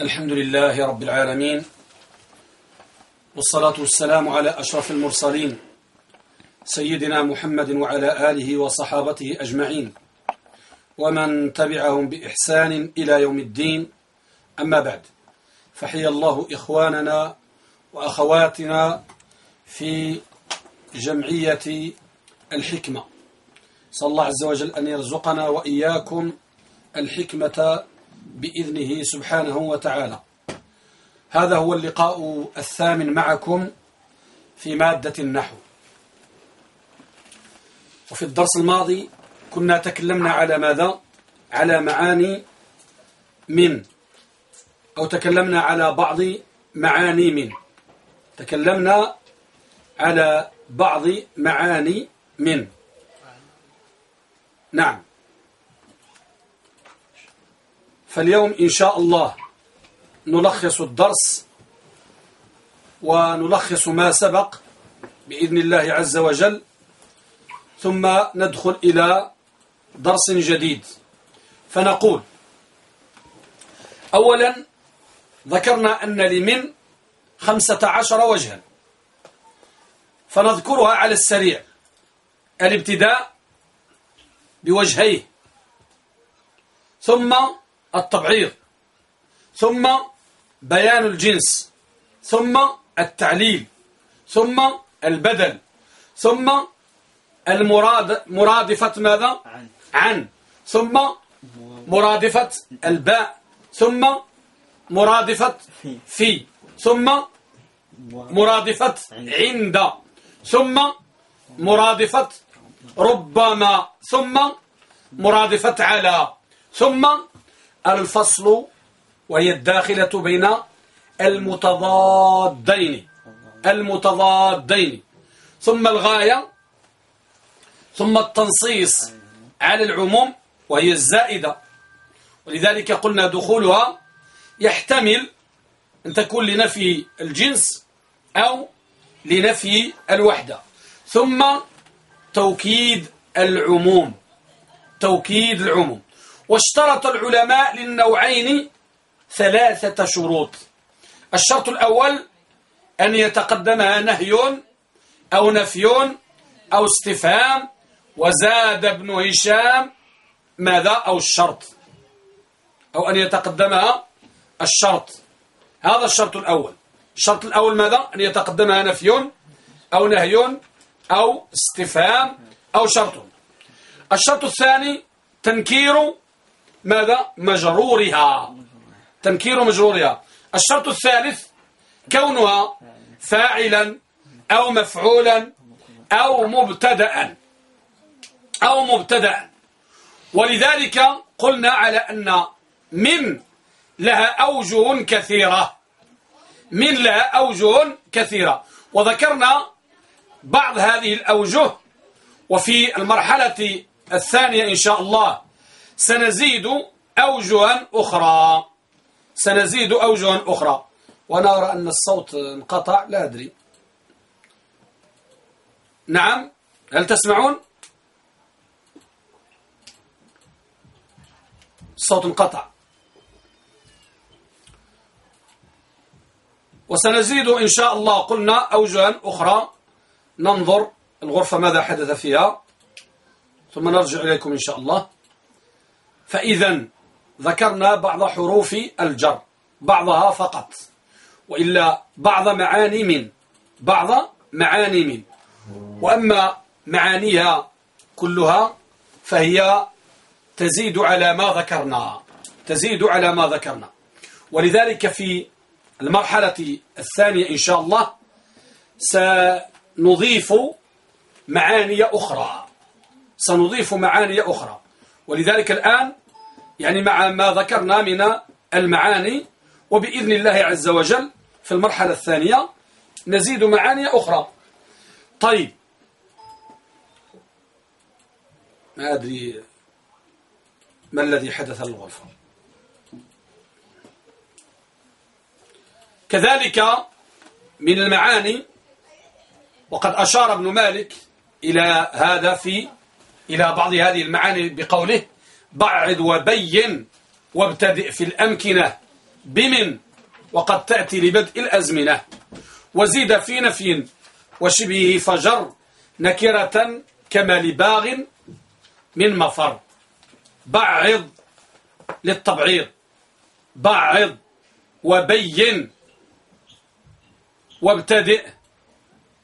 الحمد لله رب العالمين والصلاة والسلام على أشرف المرسلين سيدنا محمد وعلى آله وصحابته أجمعين ومن تبعهم بإحسان إلى يوم الدين أما بعد فحي الله إخواننا وأخواتنا في جمعية الحكمة. صلى الله عز وجل أن يرزقنا وإياكم الحكمة بإذنه سبحانه وتعالى. هذا هو اللقاء الثامن معكم في مادة النحو. وفي الدرس الماضي كنا تكلمنا على ماذا؟ على معاني من. أو تكلمنا على بعض معاني من. تكلمنا على بعض معاني من. نعم. فاليوم إن شاء الله نلخص الدرس ونلخص ما سبق بإذن الله عز وجل ثم ندخل إلى درس جديد. فنقول أولا ذكرنا أن لمن خمسة عشر وجها فنذكرها على السريع. الابتداء بوجهيه ثم التبعيض ثم بيان الجنس ثم التعليل ثم البدل ثم المراد مرادفة ماذا عن. ثم مرادفة الباء ثم مرادفة في ثم مرادفة عند ثم مرادفة ربما ثم مرادفة على ثم الفصل وهي الداخلة بين المتضادين. المتضادين. ثم الغاية. ثم التنصيص على العموم وهي الزائدة. ولذلك قلنا دخولها يحتمل أن تكون لنفي الجنس أو لنفي الوحدة. ثم توكيد العموم. توكيد العموم. واشترط العلماء للنوعين ثلاثة شروط. الشرط الأول أن يتقدمها نهي أو نفي أو استفهام وزاد ابن هشام ماذا؟ أو الشرط. أو أن يتقدمها الشرط. هذا الشرط الأول. الشرط الأول ماذا؟ أن يتقدمها نفي أو نهي أو استفهام أو شرط. الشرط الثاني تنكير ماذا؟ مجرورها. تنكير مجرورها. الشرط الثالث كونها فاعلا أو مفعولا أو مبتدا أو مبتدا ولذلك قلنا على أن من لها أوجه كثيرة. من لها أوجه كثيرة. وذكرنا بعض هذه الأوجه. وفي المرحلة الثانية إن شاء الله سنزيد أوجها أخرى. سنزيد أوجها أخرى. وأنا أرى أن الصوت انقطع لا أدري. نعم هل تسمعون؟ الصوت انقطع. وسنزيد إن شاء الله قلنا أوجها أخرى. ننظر الغرفة ماذا حدث فيها. ثم نرجع إليكم إن شاء الله. فإذا ذكرنا بعض حروف الجر بعضها فقط. وإلا بعض معاني من بعض معاني من. وأما معانيها كلها فهي تزيد على ما ذكرنا تزيد على ما ذكرنا. ولذلك في المرحلة الثانية إن شاء الله سنضيف معاني أخرى. سنضيف معاني أخرى. ولذلك الآن يعني مع ما ذكرنا من المعاني وبإذن الله عز وجل في المرحلة الثانية نزيد معاني أخرى. طيب. ما أدري ما الذي حدث للغرفة. كذلك من المعاني وقد أشار ابن مالك إلى هذا في إلى بعض هذه المعاني بقوله بعد وبين وابتدئ في الأمكنة بمن وقد تأتي لبدء الأزمنة وزيد في نفي وشبهه فجر نكرة كما لباغ من مفر بعض للتبعيض بعض وبين وابتدئ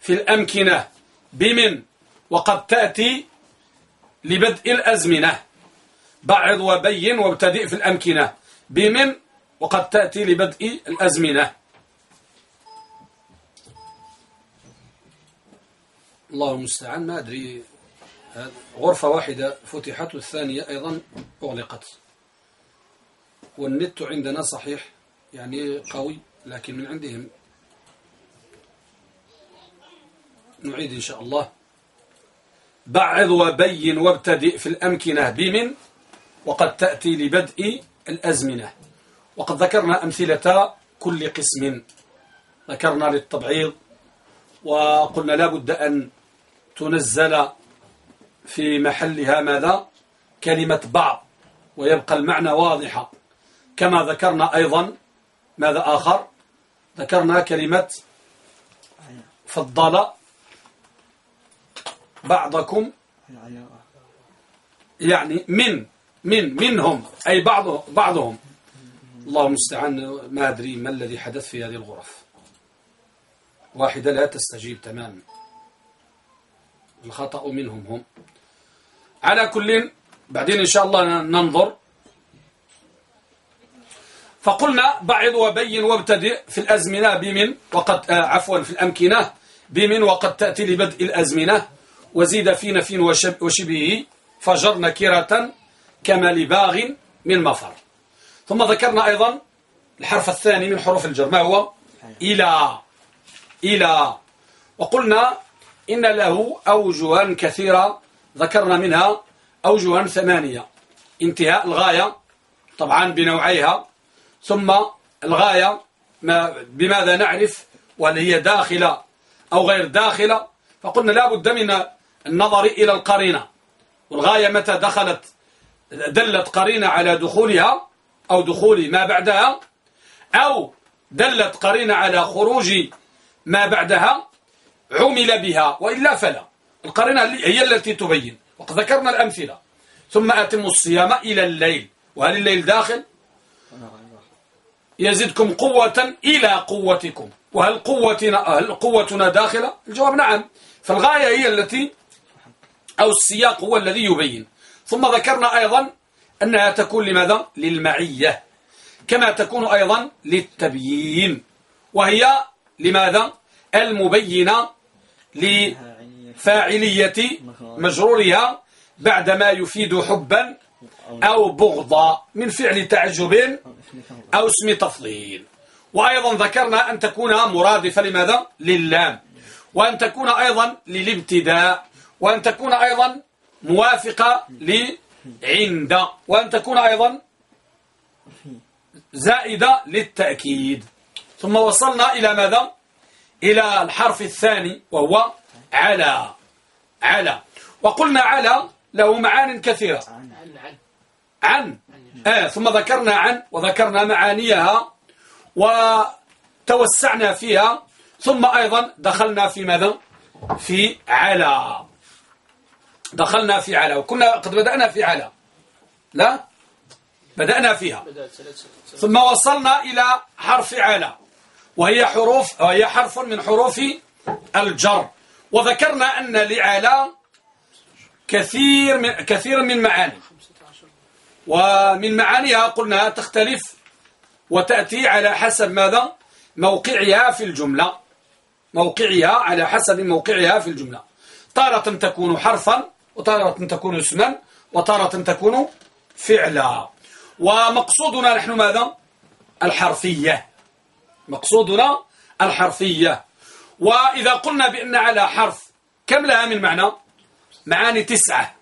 في الأمكنة بمن وقد تأتي لبدء الأزمنة. بعض وبين وابتدئ في الأمكنة. بمن؟ وقد تأتي لبدء الأزمنة. الله المستعان. ما أدري. غرفة واحدة فتحت والثانية أيضا أغلقت. والنت عندنا صحيح يعني قوي لكن من عندهم. نعيد إن شاء الله. بعض وبين وابتدئ في الأمكنة بمن؟ وقد تأتي لبدء الأزمنة. وقد ذكرنا أمثلة كل قسم. ذكرنا للتبعيض وقلنا لا بد أن تنزل في محلها ماذا؟ كلمة بعض ويبقى المعنى واضحة. كما ذكرنا أيضا ماذا آخر؟ ذكرنا كلمة فضل بعضكم يعني من من منهم أي بعض بعضهم. الله المستعان ما أدري ما الذي حدث في هذه الغرف. واحدة لا تستجيب تماما. الخطأ منهم هم. على كل بعدين إن شاء الله ننظر. فقلنا بعض وبين وابتدئ في الأزمنة بمن وقد آه عفوا في الأمكنة بمن وقد تأتي لبدء الأزمنة. وزيد في نفي وشبهه فجر نكرة كما لباغ من مفر. ثم ذكرنا أيضا الحرف الثاني من حروف الجر. ما هو؟ إلى. إلى. وقلنا إن له أوجها كثيرة. ذكرنا منها أوجها ثمانية. انتهاء الغاية طبعا بنوعيها. ثم الغاية ما بماذا نعرف وهل هي داخلة أو غير داخلة. فقلنا لا بد من النظر إلى القرينة. والغاية متى دخلت دلت قرينة على دخولها أو دخول ما بعدها أو دلت قرينة على خروج ما بعدها عمل بها وإلا فلا. القرينة هي التي تبين. وقد ذكرنا الأمثلة. ثم أتموا الصيام إلى الليل. وهل الليل داخل؟ يزدكم قوة إلى قوتكم. وهل قوتنا, هل قوتنا داخلة؟ الجواب نعم. فالغاية هي التي أو السياق هو الذي يبين. ثم ذكرنا أيضا أنها تكون لماذا؟ للمعية. كما تكون أيضا للتبيين. وهي لماذا؟ المبينة لفاعلية مجرورها بعدما يفيد حبا أو بغضا من فعل تعجب أو اسم تفضيل. وأيضا ذكرنا أن تكون مرادفة لماذا؟ للام. وأن تكون أيضا للابتداء. وأن تكون أيضا موافقة لعند وأن تكون أيضا زائدة للتأكيد. ثم وصلنا إلى ماذا؟ إلى الحرف الثاني وهو على على وقلنا على له معان كثيرة. عن. آه ثم ذكرنا عن وذكرنا معانيها وتوسعنا فيها ثم أيضا دخلنا في ماذا؟ في على دخلنا في على وكنا قد بدأنا في على لا؟ بدأنا فيها. ثم وصلنا إلى حرف على وهي حروف وهي حرف من حروف الجر. وذكرنا أن لعلى كثير من كثير من معاني. ومن معانيها قلنا تختلف وتأتي على حسب ماذا؟ موقعها في الجملة. موقعها على حسب موقعها في الجملة. تارة تكون حرفا وتارة تكون اسما وتارة تكون فعلا. ومقصودنا نحن ماذا؟ الحرفية. مقصودنا الحرفية. وإذا قلنا بأن على حرف كم لها من معنى؟ معاني تسعة.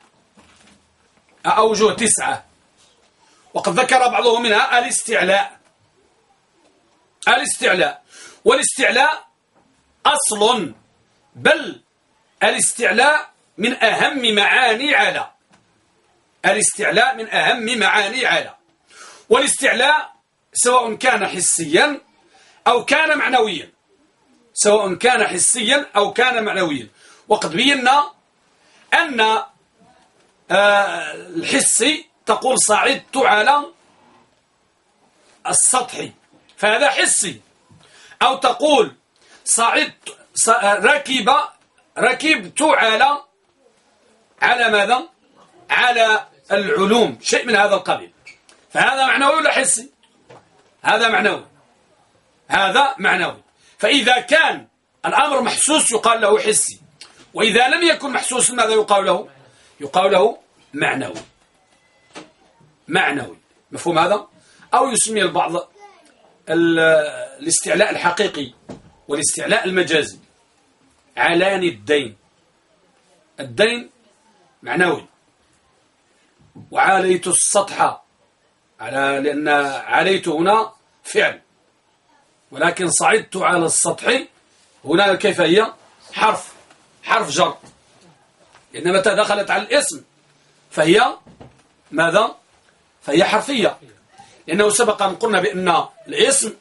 أوجه تسعة. وقد ذكر بعضهم منها الاستعلاء. الاستعلاء. والاستعلاء أصل بل الاستعلاء من أهم معاني على. الاستعلاء من أهم معاني على. والاستعلاء سواء كان حسيا أو كان معنويا. سواء كان حسيا أو كان معنويا. وقد بينا أن آه، الحسي تقول صعدت على السطح. فهذا حسي. أو تقول صعدت ركب ركبت على على ماذا؟ على العلوم شيء من هذا القبيل. فهذا معنوي ولا حسي؟ هذا معنوي. هذا معنوي. فإذا كان الأمر محسوس يقال له حسي. وإذا لم يكن محسوسا ماذا يقال له؟ يقال له معنوي. معنوي. مفهوم هذا؟ أو يسمي البعض الاستعلاء الحقيقي والاستعلاء المجازي. علاني الدين. الدين معنوي. وعاليت السطح. على لأن عليت هنا فعل. ولكن صعدت على السطح. هنا كيف هي؟ حرف. حرف جر. لأن متى دخلت على الاسم فهي ماذا؟ فهي حرفية. لأنه سبق أن قلنا بأن الاسم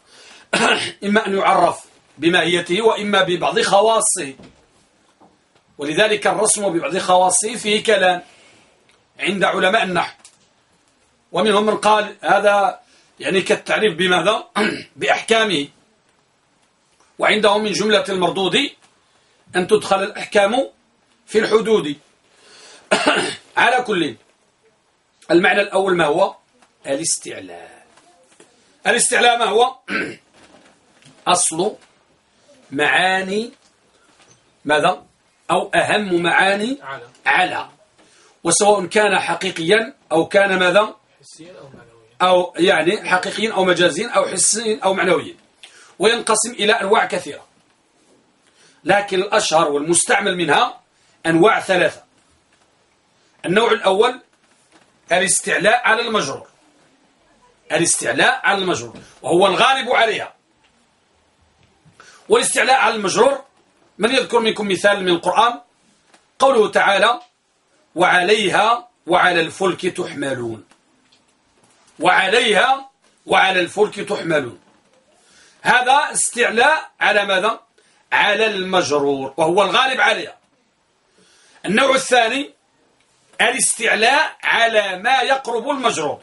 إما أن يعرف بماهيته وإما ببعض خواصه. ولذلك الرسم ببعض خواصه فيه كلام عند علماء النحو. ومنهم من قال هذا يعني كالتعريف بماذا؟ بأحكامه. وعندهم من جملة المردود أن تدخل الأحكام في الحدود. على كل. المعنى الأول ما هو؟ الاستعلاء الاستعلاء ما هو؟ أصل معاني ماذا؟ أو أهم معاني على وسواء كان حقيقيا أو كان ماذا؟ أو يعني حقيقيا أو مجازيا أو حسيا أو معنويا. وينقسم إلى أنواع كثيرة. لكن الأشهر والمستعمل منها أنواع ثلاثة. النوع الأول الاستعلاء على المجرور. الاستعلاء على المجرور. وهو الغالب عليها. والاستعلاء على المجرور من يذكر منكم مثال من القرآن؟ قوله تعالى وعليها وعلى الفلك تحملون. وعليها وعلى الفلك تحملون. هذا استعلاء على ماذا؟ على المجرور وهو الغالب عليها. النوع الثاني الاستعلاء على ما يقرب المجرور.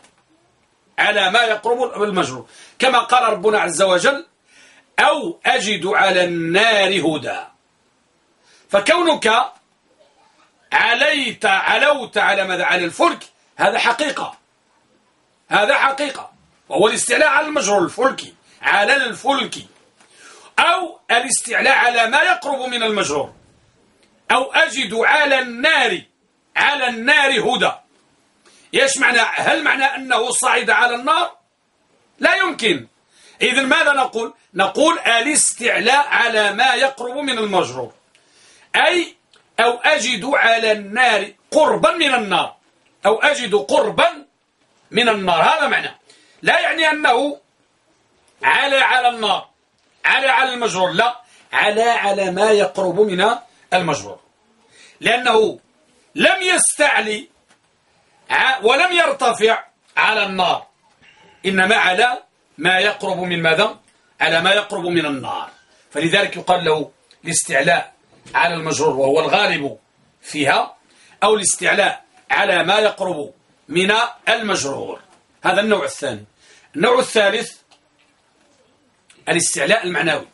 على ما يقرب المجرور. كما قال ربنا عز وجل أو أجد على النار هدى. فكونك عليت علوت على ماذا؟ على الفلك هذا حقيقة. هذا حقيقة. وهو الاستعلاء على المجرور الفلكي على الفلك أو الاستعلاء على ما يقرب من المجرور. أو أجد على النار على النار هدى. إيش معنى؟ هل معنى أنه صعد على النار؟ لا يمكن. إذن ماذا نقول؟ نقول الاستعلاء على ما يقرب من المجرور. أي أو أجد على النار قربا من النار. أو أجد قربا من النار. هذا معنى. لا يعني أنه على على النار. على على المجرور. لا. على على ما يقرب من المجرور. لأنه لم يستعلي ولم يرتفع على النار. إنما على ما يقرب من ماذا؟ على ما يقرب من النار. فلذلك يقال له الاستعلاء. على المجرور وهو الغالب فيها أو الاستعلاء على ما يقرب من المجرور. هذا النوع الثاني. النوع الثالث الاستعلاء المعنوي.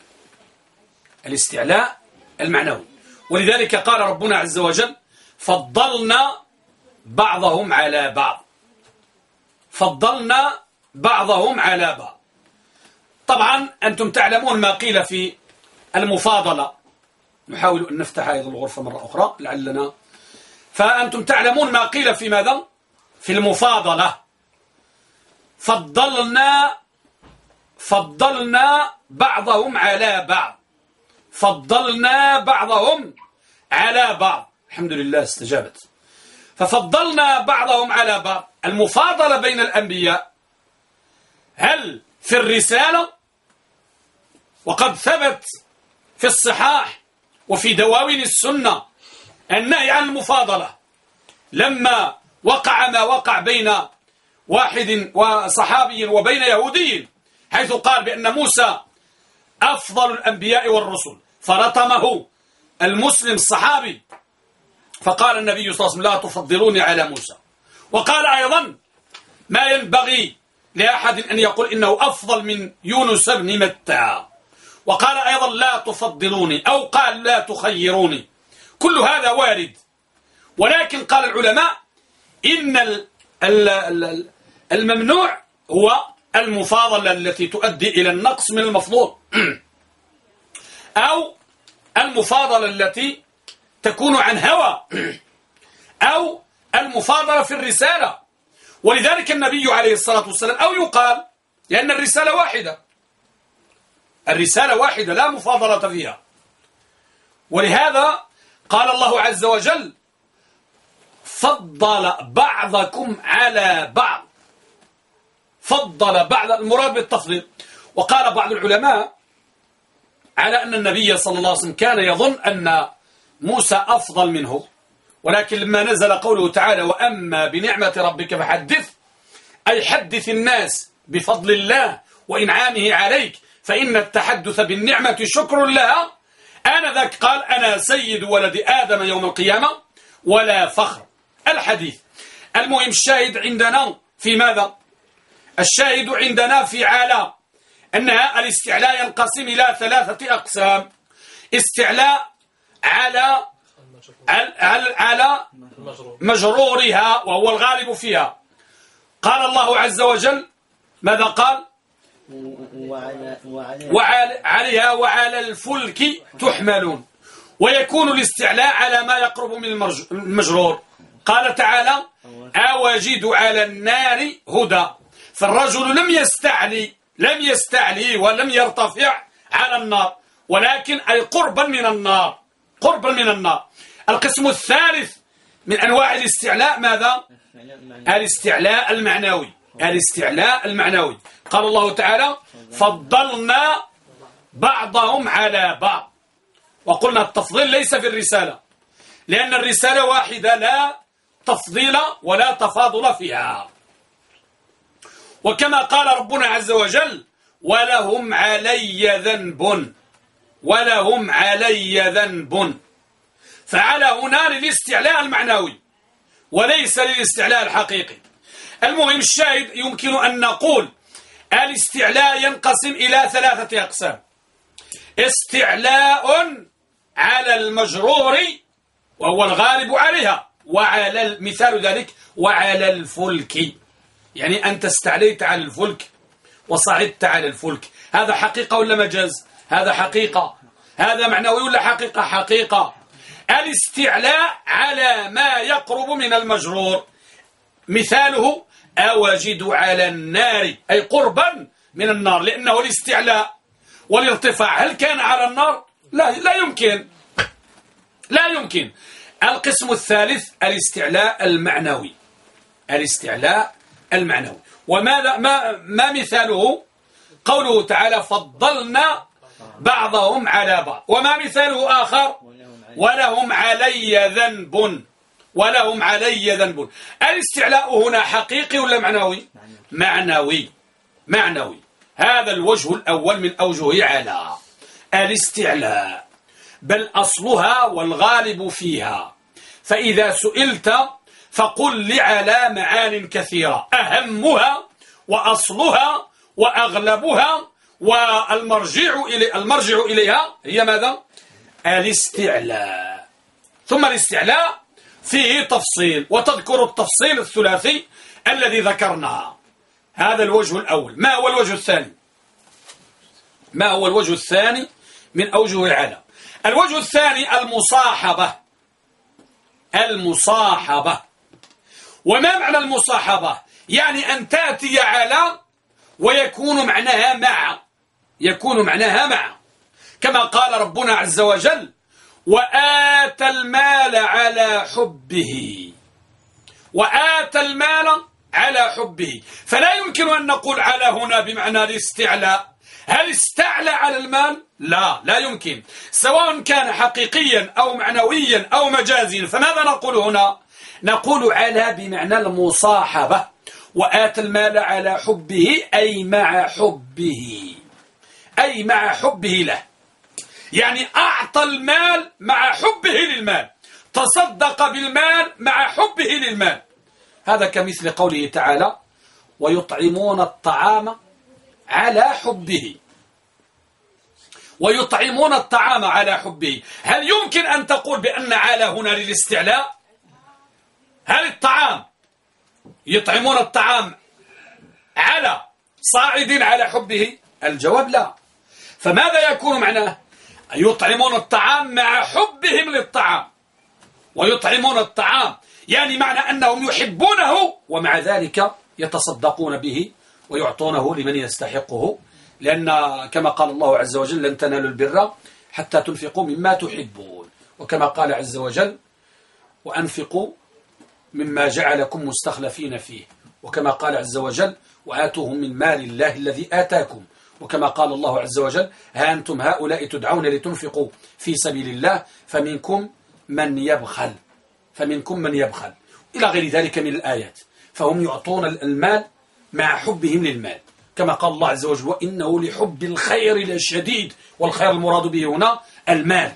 الاستعلاء المعنوي. ولذلك قال ربنا عز وجل فضلنا بعضهم على بعض. فضلنا بعضهم على بعض. طبعا أنتم تعلمون ما قيل في المفاضلة. نحاول أن نفتح هذه الغرفة مرة أخرى لعلنا. فأنتم تعلمون ما قيل في ماذا؟ في المفاضلة. فضلنا فضلنا بعضهم على بعض. فضلنا بعضهم على بعض. الحمد لله استجابت. ففضلنا بعضهم على بعض. المفاضلة بين الأنبياء. هل في الرسالة؟ وقد ثبت في الصحاح. وفي دواوين السنة النهي عن المفاضلة. لما وقع ما وقع بين واحد وصحابي وبين يهودي حيث قال بأن موسى أفضل الأنبياء والرسل فرطمه المسلم الصحابي. فقال النبي صلى الله عليه وسلم لا تفضلوني على موسى. وقال أيضا ما ينبغي لأحد أن يقول إنه أفضل من يونس بن متى. وقال أيضا لا تفضلوني أو قال لا تخيروني. كل هذا وارد. ولكن قال العلماء إن الممنوع هو المفاضلة التي تؤدي إلى النقص من المفضول. أو المفاضلة التي تكون عن هوى. أو المفاضلة في الرسالة. ولذلك النبي عليه الصلاة والسلام أو يقال لأن الرسالة واحدة. الرسالة واحدة لا مفاضلة فيها. ولهذا قال الله عز وجل فضل بعضكم على بعض. فضل بعض المراد بالتفضيل. وقال بعض العلماء على أن النبي صلى الله عليه وسلم كان يظن أن موسى أفضل منه. ولكن لما نزل قوله تعالى وأما بنعمة ربك فحدث. أي حدث الناس بفضل الله وإنعامه عليك. فإن التحدث بالنعمة شكر لها. آنذاك قال أنا سيد ولد آدم يوم القيامة ولا فخر. الحديث. المهم الشاهد عندنا في ماذا؟ الشاهد عندنا في عالى أنها الاستعلاء ينقسم إلى ثلاثة أقسام. استعلاء على على, على مجرورها وهو الغالب فيها. قال الله عز وجل ماذا قال؟ وعلى, وعلى عليها وعلى الفلك تحملون. ويكون الاستعلاء على ما يقرب من المجرور. قال تعالى أوجد على النار هدى. فالرجل لم يستعلي لم يستعلي ولم يرتفع على النار. ولكن أي قربا من النار. قربا من النار. القسم الثالث من أنواع الاستعلاء ماذا؟ الاستعلاء المعنوي. الاستعلاء المعنوي. قال الله تعالى فضلنا بعضهم على بعض. وقلنا التفضيل ليس في الرسالة لأن الرسالة واحدة لا تفضيل ولا تفاضل فيها. وكما قال ربنا عز وجل ولهم علي ذنب ولهم علي ذنب. فعلى هنا للاستعلاء المعنوي وليس للاستعلاء الحقيقي. المهم الشاهد يمكن أن نقول الاستعلاء ينقسم إلى ثلاثة أقسام. استعلاء على المجرور وهو الغالب عليها وعلى مثال ذلك وعلى الفلك. يعني أنت استعليت على الفلك وصعدت على الفلك. هذا حقيقة ولا مجاز؟ هذا حقيقة. هذا معنوي ولا حقيقة؟ حقيقة. الاستعلاء على ما يقرب من المجرور. مثاله أوجد على النار أي قربا من النار لأنه الاستعلاء والارتفاع. هل كان على النار؟ لا لا يمكن. لا يمكن. القسم الثالث الاستعلاء المعنوي. الاستعلاء المعنوي. وماذا ما ما مثاله؟ قوله تعالى فضلنا بعضهم على بعض. وما مثاله آخر؟ ولهم علي ذنب. ولهم علي ذنب. الاستعلاء هنا حقيقي ولا معنوي؟ معنوي. معنوي. هذا الوجه الأول من أوجه على الاستعلاء. بل أصلها والغالب فيها. فإذا سئلت فقل لعلى معان كثيرة. أهمها وأصلها وأغلبها والمرجع إلي المرجع إليها هي ماذا؟ الاستعلاء. ثم الاستعلاء فيه تفصيل وتذكر التفصيل الثلاثي الذي ذكرناه هذا الوجه الأول. ما هو الوجه الثاني؟ ما هو الوجه الثاني من أوجه العلا الوجه الثاني المصاحبة. المصاحبة. وما معنى المصاحبة؟ يعني أن تأتي على ويكون معناها مع. يكون معناها مع. كما قال ربنا عز وجل وآتى المال على حبه. وآتى المال على حبه. فلا يمكن أن نقول على هنا بمعنى الاستعلاء. هل استعلى على المال؟ لا لا يمكن. سواء كان حقيقيا أو معنويا أو مجازيا فماذا نقول هنا؟ نقول على بمعنى المصاحبة. وآتى المال على حبه أي مع حبه. أي مع حبه له. يعني أعطى المال مع حبه للمال. تصدق بالمال مع حبه للمال. هذا كمثل قوله تعالى ويطعمون الطعام على حبه. ويطعمون الطعام على حبه. هل يمكن أن تقول بأن على هنا للاستعلاء؟ هل الطعام يطعمون الطعام على صاعد على حبه؟ الجواب لا. فماذا يكون معناه؟ يطعمون الطعام مع حبهم للطعام. ويطعمون الطعام. يعني معنى أنهم يحبونه ومع ذلك يتصدقون به ويعطونه لمن يستحقه. لأن كما قال الله عز وجل لن تنالوا البر حتى تنفقوا مما تحبون. وكما قال عز وجل وأنفقوا مما جعلكم مستخلفين فيه. وكما قال عز وجل وآتوهم من مال الله الذي آتاكم. وكما قال الله عز وجل ها أنتم هؤلاء تدعون لتنفقوا في سبيل الله فمنكم من يبخل. فمنكم من يبخل. إلى غير ذلك من الآيات. فهم يعطون المال مع حبهم للمال. كما قال الله عز وجل وإنه لحب الخير لشديد والخير المراد به هنا المال.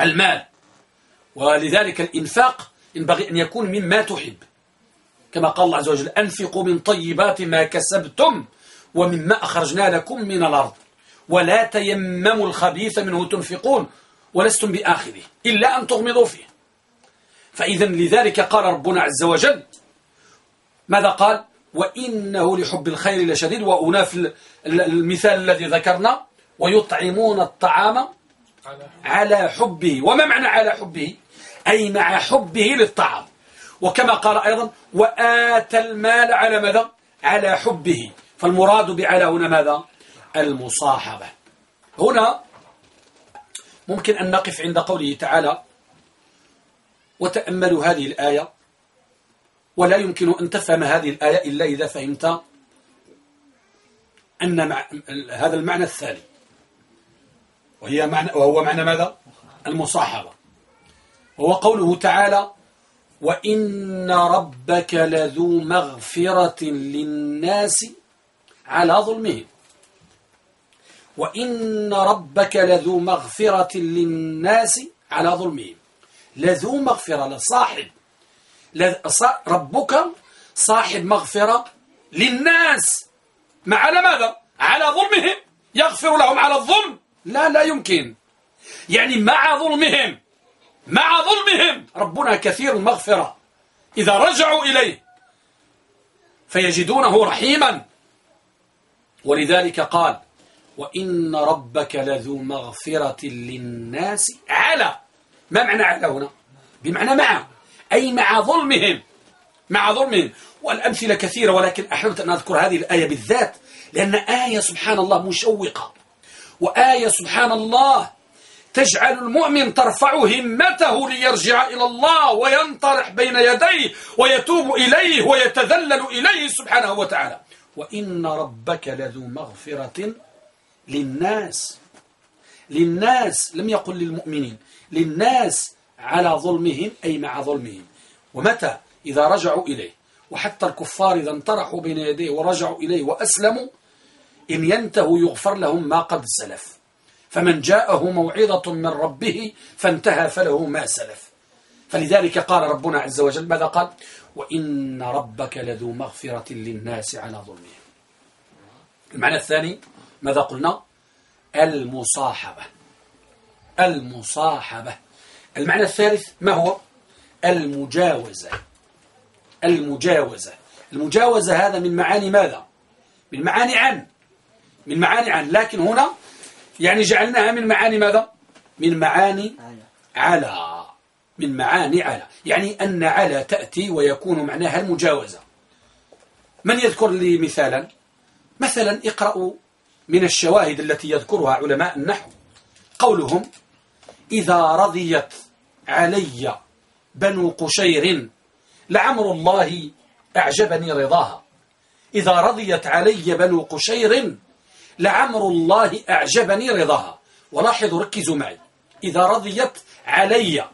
المال. ولذلك الإنفاق ينبغي أن يكون مما تحب. كما قال الله عز وجل أنفقوا من طيبات ما كسبتم ومما أخرجنا لكم من الأرض. ولا تيمموا الخبيث منه تنفقون ولستم بآخره إلا أن تغمضوا فيه. فإذا لذلك قال ربنا عز وجل ماذا قال؟ وإنه لحب الخير لشديد. وأنا في المثال الذي ذكرنا ويطعمون الطعام على حبه. وما معنى على حبه؟ أي مع حبه للطعام. وكما قال أيضا وآتى المال على ماذا؟ على حبه. فالمراد بعلى هنا ماذا؟ المصاحبة. هنا ممكن أن نقف عند قوله تعالى وتأملوا هذه الآية ولا يمكن أن تفهم هذه الآية إلا إذا فهمت أن مع هذا المعنى الثاني. وهي معنى وهو معنى ماذا؟ المصاحبة. وهو قوله تعالى وإن ربك لذو مغفرة للناس على ظلمهم وإن ربك لذو مغفرة للناس على ظلمهم لذو مغفرة لصاحب. ربك صاحب مغفرة للناس. ما على ماذا؟ على ظلمهم. يغفر لهم على الظلم. لا لا يمكن. يعني مع ظلمهم. مع ظلمهم. ربنا كثير المغفرة. إذا رجعوا إليه فيجدونه رحيما. ولذلك قال وإن ربك لذو مغفرة للناس على ما معنى على هنا؟ بمعنى مع أي مع ظلمهم مع ظلمهم. والأمثلة كثيرة ولكن أحببت أن أذكر هذه الآية بالذات لأن آية سبحان الله مشوقة وآية سبحان الله تجعل المؤمن ترفع همته ليرجع إلى الله وينطرح بين يديه ويتوب إليه ويتذلل إليه سبحانه وتعالى. وإن ربك لذو مغفرة للناس. للناس لم يقل للمؤمنين للناس على ظلمهم أي مع ظلمهم. ومتى؟ إذا رجعوا إليه. وحتى الكفار إذا انطرحوا بين يديه ورجعوا إليه وأسلموا إن ينتهوا يغفر لهم ما قد سلف. فمن جاءه موعظة من ربه فانتهى فله ما سلف. فلذلك قال ربنا عز وجل ماذا قال؟ وإن ربك لذو مغفرة للناس على ظلمهم. المعنى الثاني ماذا قلنا؟ المصاحبة. المصاحبة. المعنى الثالث ما هو؟ المجاوزة. المجاوزة. المجاوزة هذا من معاني ماذا؟ من معاني عن. من معاني عن. لكن هنا يعني جعلناها من معاني ماذا؟ من معاني على. من معاني على يعني أن على تأتي ويكون معناها المجاوزة. من يذكر لي مثالا؟ مثلا اقرأوا من الشواهد التي يذكرها علماء النحو. قولهم إذا رضيت علي بنو قشير لعمر الله أعجبني رضاها. إذا رضيت علي بنو قشير لعمر الله أعجبني رضاها. ولاحظوا ركزوا معي. إذا رضيت علي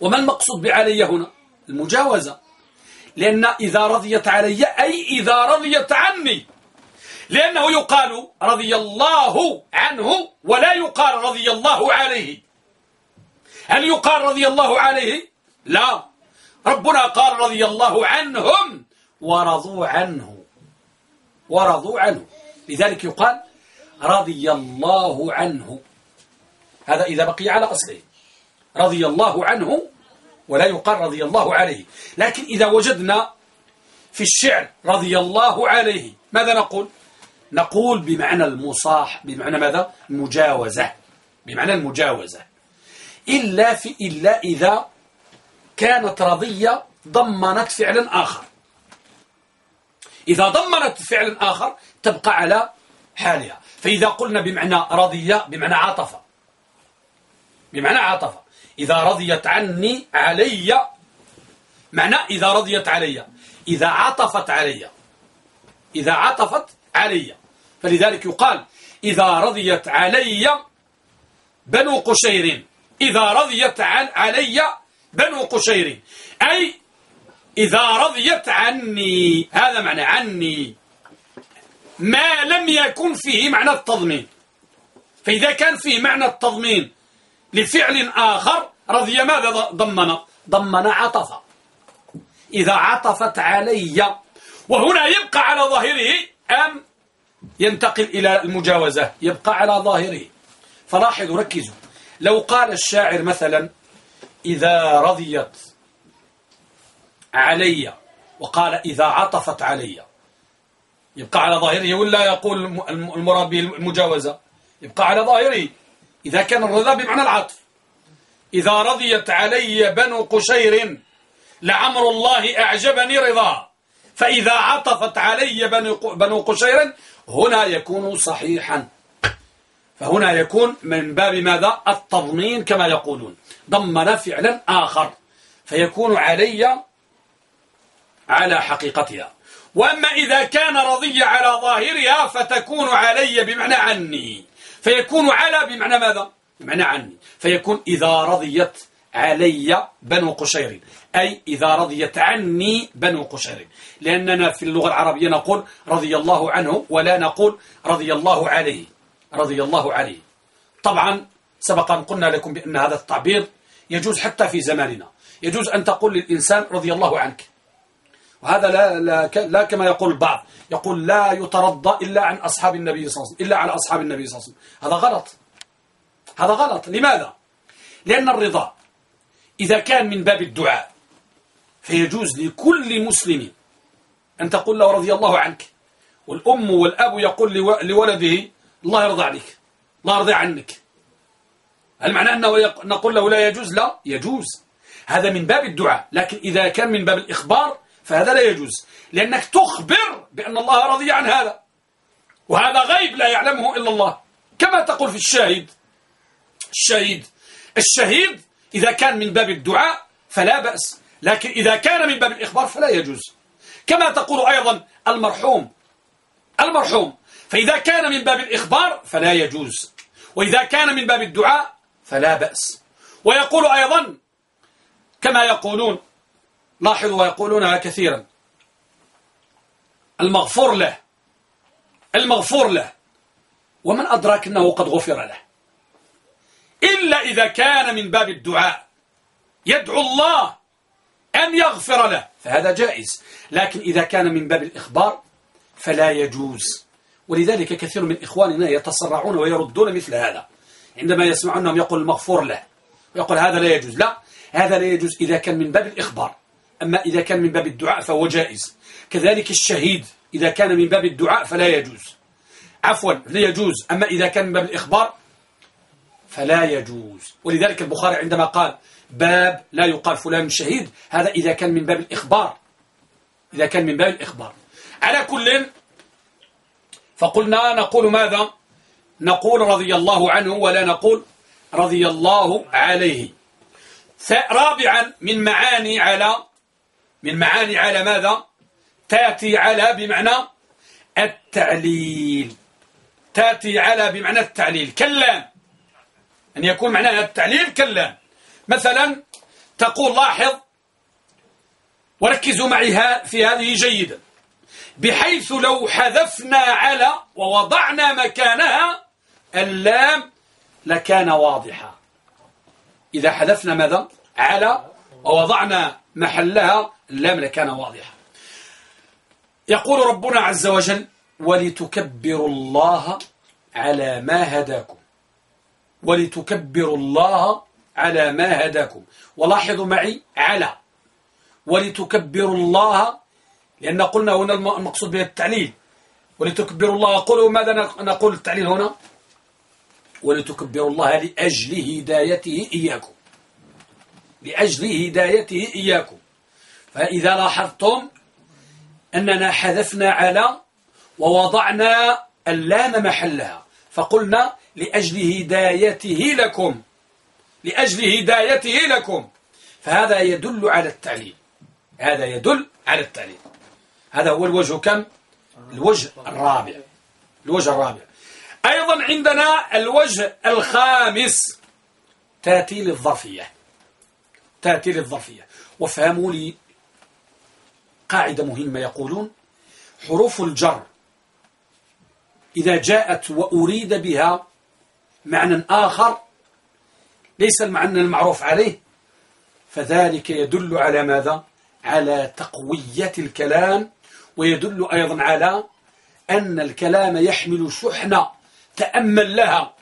وما المقصود بعلي هنا؟ المجاوزة. لأن إذا رضيت علي أي إذا رضيت عني. لأنه يقال رضي الله عنه ولا يقال رضي الله عليه. هل يقال رضي الله عليه؟ لا. ربنا قال رضي الله عنهم ورضوا عنه. ورضوا عنه. لذلك يقال رضي الله عنه. هذا إذا بقي على أصله. رضي الله عنه ولا يقال رضي الله عليه. لكن إذا وجدنا في الشعر رضي الله عليه ماذا نقول؟ نقول بمعنى المصاح بمعنى ماذا؟ المجاوزة. بمعنى المجاوزة. إلا في إلا إذا كانت رضية ضمنت فعلا آخر. إذا ضمنت فعلا آخر تبقى على حالها. فإذا قلنا بمعنى رضية بمعنى عطفة بمعنى عطفة إذا رضيت عني علي معنى إذا رضيت علي. إذا عطفت علي. إذا عطفت علي. فلذلك يقال إذا رضيت علي بنو قشير. إذا رضيت علي بنو قشير. أي إذا رضيت عني هذا معنى عني. ما لم يكن فيه معنى التضمين. فإذا كان فيه معنى التضمين لفعل آخر رضي ماذا ضمن؟ ضمن عطف. إذا عطفت علي وهنا يبقى على ظاهره أم ينتقل إلى المجاوزة؟ يبقى على ظاهره. فلاحظوا ركزوا. لو قال الشاعر مثلا إذا رضيت علي وقال إذا عطفت علي يبقى على ظاهره ولا يقول المراد به المجاوزة؟ يبقى على ظاهره. إذا كان الرضا بمعنى العطف إذا رضيت علي بنو قشير لعمر الله أعجبني رضا. فإذا عطفت علي بنو قشير هنا يكون صحيحا. فهنا يكون من باب ماذا؟ التضمين كما يقولون. ضمن فعلا آخر. فيكون علي على حقيقتها. وأما إذا كان رضي على ظاهرها فتكون علي بمعنى عني. فيكون على بمعنى ماذا؟ بمعنى عني. فيكون إذا رضيت علي بنو قشير. أي إذا رضيت عني بنو قشير. لأننا في اللغة العربية نقول رضي الله عنه ولا نقول رضي الله عليه. رضي الله عليه. طبعا سبق أن قلنا لكم بأن هذا التعبير يجوز حتى في زماننا. يجوز أن تقول للإنسان رضي الله عنك. وهذا لا, لا, لا كما يقول البعض. يقول لا يترضى إلا عن أصحاب النبي صلى الله عليه وسلم إلا على أصحاب النبي صلى الله عليه وسلم. هذا غلط. هذا غلط. لماذا؟ لأن الرضا إذا كان من باب الدعاء فيجوز لكل مسلم أن تقول له رضي الله عنك. والأم والأب يقول لولده الله يرضى عليك الله يرضى عنك. هل معنى أنه نقول له لا يجوز؟ لا يجوز. هذا من باب الدعاء. لكن إذا كان من باب الإخبار فهذا لا يجوز لأنك تخبر بأن الله رضي عن هذا. وهذا غيب لا يعلمه إلا الله. كما تقول في الشاهد. الشهيد الشهيد إذا كان من باب الدعاء فلا بأس لكن إذا كان من باب الإخبار فلا يجوز. كما تقول أيضا المرحوم. المرحوم. فإذا كان من باب الإخبار فلا يجوز. وإذا كان من باب الدعاء فلا بأس. ويقول أيضا كما يقولون لاحظوا ويقولونها كثيرا. المغفور له. المغفور له. ومن أدراك أنه قد غفر له. إلا إذا كان من باب الدعاء. يدعو الله أن يغفر له. فهذا جائز. لكن إذا كان من باب الإخبار فلا يجوز. ولذلك كثير من إخواننا يتسرعون ويردون مثل هذا. عندما يسمعونهم يقول المغفور له. ويقول هذا لا يجوز. لا. هذا لا يجوز إذا كان من باب الإخبار. أما إذا كان من باب الدعاء فهو جائز. كذلك الشهيد إذا كان من باب الدعاء فلا يجوز. عفوا لا يجوز. أما إذا كان من باب الإخبار فلا يجوز. ولذلك البخاري عندما قال باب لا يقال فلان شهيد هذا إذا كان من باب الإخبار. إذا كان من باب الإخبار. على كل فقلنا نقول ماذا؟ نقول رضي الله عنه ولا نقول رضي الله عليه. رابعا من معاني على من معاني على ماذا؟ تأتي على بمعنى التعليل. تأتي على بمعنى التعليل. كلام. أن يكون معناها التعليل كلام. مثلا تقول لاحظ وركزوا معي في هذه جيدا. بحيث لو حذفنا على ووضعنا مكانها اللام لكان واضحا. إذا حذفنا ماذا؟ على ووضعنا محلها اللام لكان واضحا. يقول ربنا عز وجل ولتكبروا الله على ما هداكم. ولتكبروا الله على ما هداكم. ولاحظوا معي على. ولتكبروا الله لأن قلنا هنا المقصود به التعليل. ولتكبروا الله قولوا ماذا نقول التعليل هنا؟ ولتكبروا الله لأجل هدايته إياكم. لأجل هدايته إياكم. فإذا لاحظتم أننا حذفنا على ووضعنا اللام محلها فقلنا لأجل هدايته لكم لأجل هدايته لكم. فهذا يدل على التعليل. هذا يدل على التعليل. هذا هو الوجه كم؟ الوجه الرابع. الوجه الرابع. أيضا عندنا الوجه الخامس تأتي للظرفية تأتي للظرفية وافهموا لي قاعدة مهمة يقولون حروف الجر إذا جاءت وأريد بها معنى آخر ليس المعنى المعروف عليه فذلك يدل على ماذا؟ على تقوية الكلام ويدل أيضا على أن الكلام يحمل شحنة تأمل لها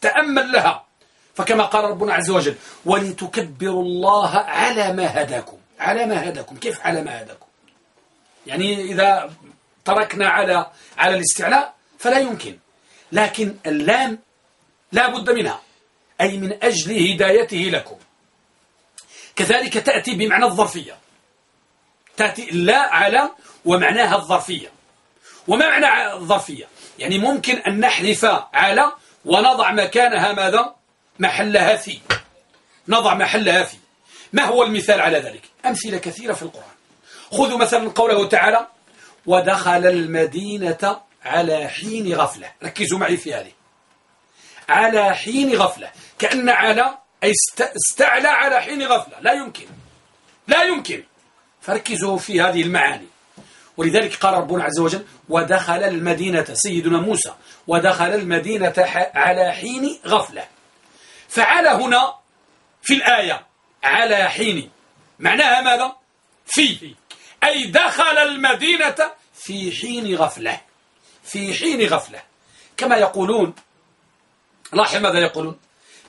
تأمل لها. فكما قال ربنا عز وجل ولتكبروا الله على ما هداكم على ما هداكم. كيف على ما هداكم؟ يعني إذا تركنا على على الاستعلاء فلا يمكن. لكن اللام لا بد منها أي من أجل هدايته لكم. كذلك تأتي بمعنى الظرفية. تأتي لا على ومعناها الظرفية. وما معنى الظرفية يعني ممكن أن نحذف على ونضع مكانها ماذا؟ محلها في. نضع محلها في. ما هو المثال على ذلك؟ أمثلة كثيرة في القرآن. خذوا مثلا قوله تعالى ودخل المدينة على حين غفلة. ركزوا معي في هذه. على حين غفلة. كأن على أي استعلى على حين غفلة. لا يمكن. لا يمكن. فركزوا في هذه المعاني. ولذلك قال ربنا عز وجل ودخل المدينة سيدنا موسى ودخل المدينة على حين غفلة. فعلى هنا في الآية على حين معناها ماذا؟ في. أي دخل المدينة في حين غفلة في حين غفلة. كما يقولون لاحظ ماذا يقولون؟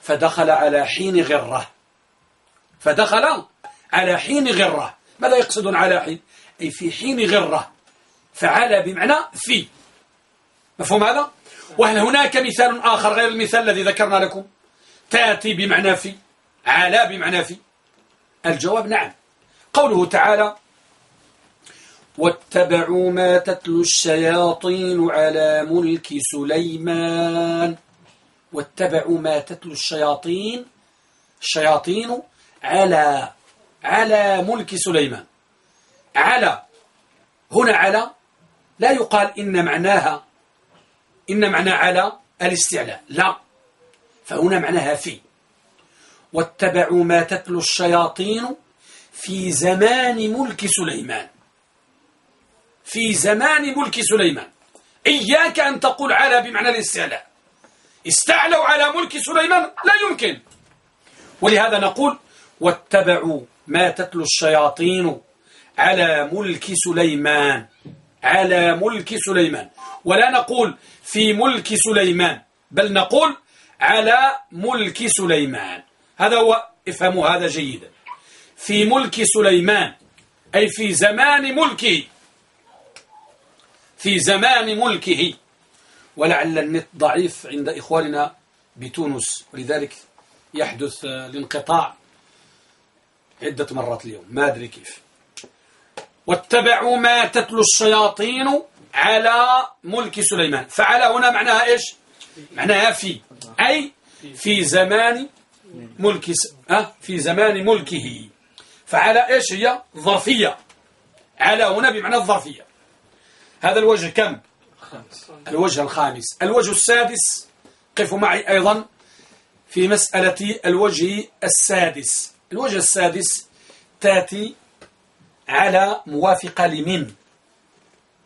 فدخل على حين غرة. فدخل على حين غرة. ماذا يقصدون على حين؟ أي في حين غرة. فعلى بمعنى في. مفهوم هذا؟ وهل هناك مثال آخر غير المثال الذي ذكرنا لكم؟ تأتي بمعنى في على بمعنى في. الجواب نعم. قوله تعالى واتبعوا ما تتلو الشياطين على ملك سليمان. واتبعوا ما تتلو الشياطين الشياطين على على ملك سليمان. على هنا على لا يقال إن معناها إن معنى على الاستعلاء لا. فهنا معناها في. واتبعوا ما تتلو الشياطين في زمان ملك سليمان. في زمان ملك سليمان. إياك أن تقول على بمعنى الاستعلاء. استعلوا على ملك سليمان لا يمكن. ولهذا نقول واتبعوا ما تتلو الشياطين على ملك سليمان. على ملك سليمان. ولا نقول في ملك سليمان بل نقول على ملك سليمان. هذا هو افهموا هذا جيدا. في ملك سليمان أي في زمان ملكه في زمان ملكه. ولعل النت ضعيف عند إخواننا بتونس. ولذلك يحدث الانقطاع عدة مرات اليوم. ما أدري كيف. واتبعوا ما تتلو الشياطين على ملك سليمان. فعلى هنا معناها إيش؟ معناها في. أي؟ في زمان ملك أه في زمان ملكه. فعلى إيش هي؟ ظرفية على هنا بمعنى الظرفية هذا الوجه كم؟ الوجه الخامس. الوجه السادس قفوا معي أيضا في مسألة الوجه السادس. الوجه السادس تأتي على موافقة لمن؟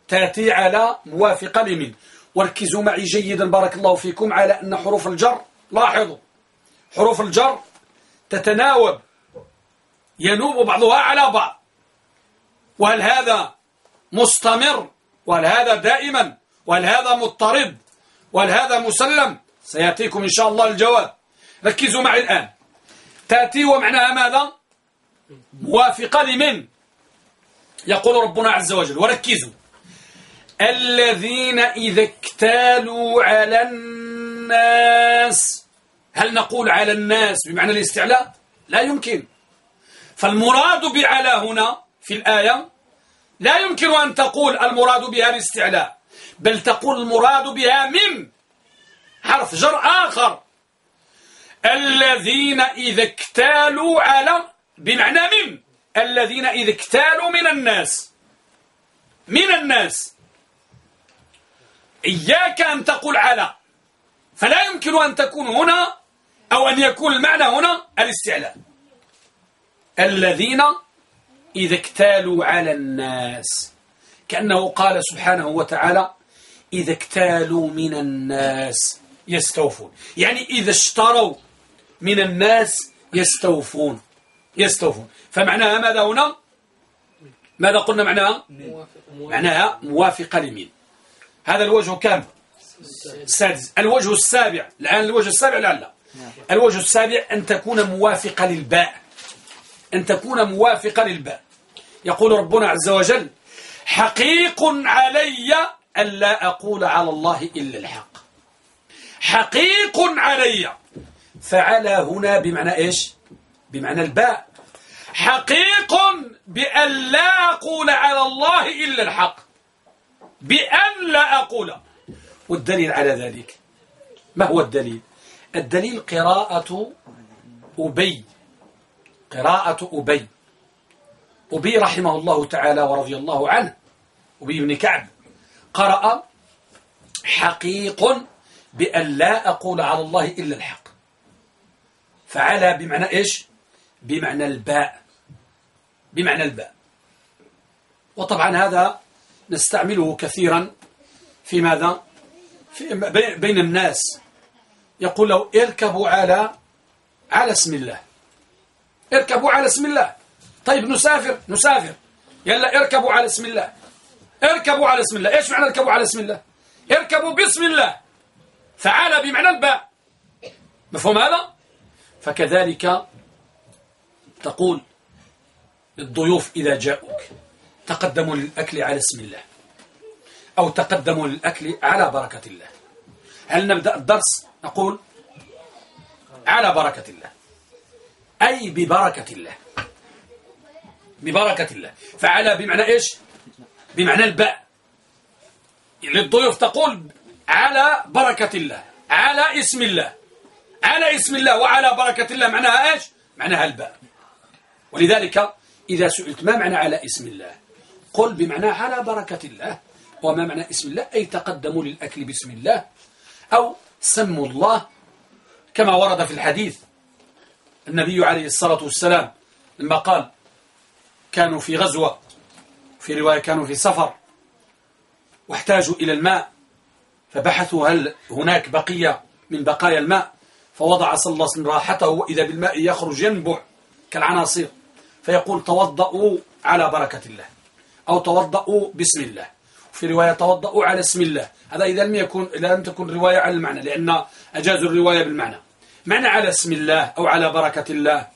تأتي على موافقة لمن؟ وركزوا معي جيدا بارك الله فيكم على أن حروف الجر لاحظوا حروف الجر تتناوب ينوب بعضها على بعض. وهل هذا مستمر؟ وهل هذا دائما؟ وهل هذا مضطرب؟ وهل هذا مسلم؟ سيأتيكم إن شاء الله الجواب. ركزوا معي الآن. تأتي ومعناها ماذا؟ موافقة لمن؟ يقول ربنا عز وجل. وركزوا. الذين إذا اكتالوا على الناس هل نقول على الناس بمعنى الاستعلاء؟ لا يمكن. فالمراد بعلى هنا في الآية لا يمكن أن تقول المراد بها الاستعلاء بل تقول المراد بها من حرف جر آخر. الذين إذا اكتالوا على بمعنى من؟ الذين إذا اكتالوا من الناس. من الناس. إياك أن تقول على. فلا يمكن أن تكون هنا أو أن يكون المعنى هنا الاستعلاء. الذين إذا اكتالوا على الناس. كأنه قال سبحانه وتعالى إذا اكتالوا من الناس يستوفون. يعني إذا اشتروا من الناس يستوفون. يستوفون. فمعناها ماذا هنا؟ ماذا قلنا معناها؟ معناها موافقة لمين؟ هذا الوجه كم؟ السادس الوجه السابع. الآن الوجه السابع لا لا. الوجه السابع أن تكون موافقة للباء. أن تكون موافقة للباء. يقول ربنا عز وجل حقيق علي ألا أقول على الله إلا الحق. حقيق علي فعلى هنا بمعنى إيش؟ بمعنى الباء. حقيق بأن لا أقول على الله إلا الحق. بأن لا أقول. والدليل على ذلك ما هو الدليل؟ الدليل قراءة أبي. قراءة أبي. أبي رحمه الله تعالى ورضي الله عنه أبي بن كعب قرأ حقيق بأن لا أقول على الله إلا الحق. فعلى بمعنى إيش؟ بمعنى الباء بمعنى الباء. وطبعا هذا نستعمله كثيرا في ماذا؟ في بين الناس. يقول له اركبوا على على اسم الله. اركبوا على اسم الله. طيب نسافر نسافر. يلا اركبوا على اسم الله. اركبوا على اسم الله. إيش معنى اركبوا على اسم الله؟ اركبوا باسم الله. فعال بمعنى الباء. مفهوم هذا؟ فكذلك تقول للضيوف إذا جاءوك. تقدموا للأكل على اسم الله. أو تقدموا للأكل على بركة الله. هل نبدأ الدرس نقول على بركة الله؟ أي ببركة الله. ببركة الله. فعلى بمعنى إيش؟ بمعنى الباء. للضيوف تقول على بركة الله على اسم الله. على اسم الله وعلى بركة الله معناها إيش؟ معناها الباء. ولذلك إذا سئلت ما معنى على اسم الله؟ قل بمعنى على بركة الله. وما معنى اسم الله؟ أي تقدموا للأكل بسم الله. أو سموا الله. كما ورد في الحديث النبي عليه الصلاة والسلام لما قال كانوا في غزوة في رواية كانوا في سفر واحتاجوا إلى الماء فبحثوا هل هناك بقية من بقايا الماء فوضع صلى الله عليه وسلم راحته وإذا بالماء يخرج ينبع كالعناصير فيقول توضأوا على بركة الله أو توضأوا بسم الله. في رواية توضأوا على اسم الله. هذا إذا لم يكن إذا لم تكن رواية على المعنى لأن أجازوا الرواية بالمعنى. معنى على اسم الله أو على بركة الله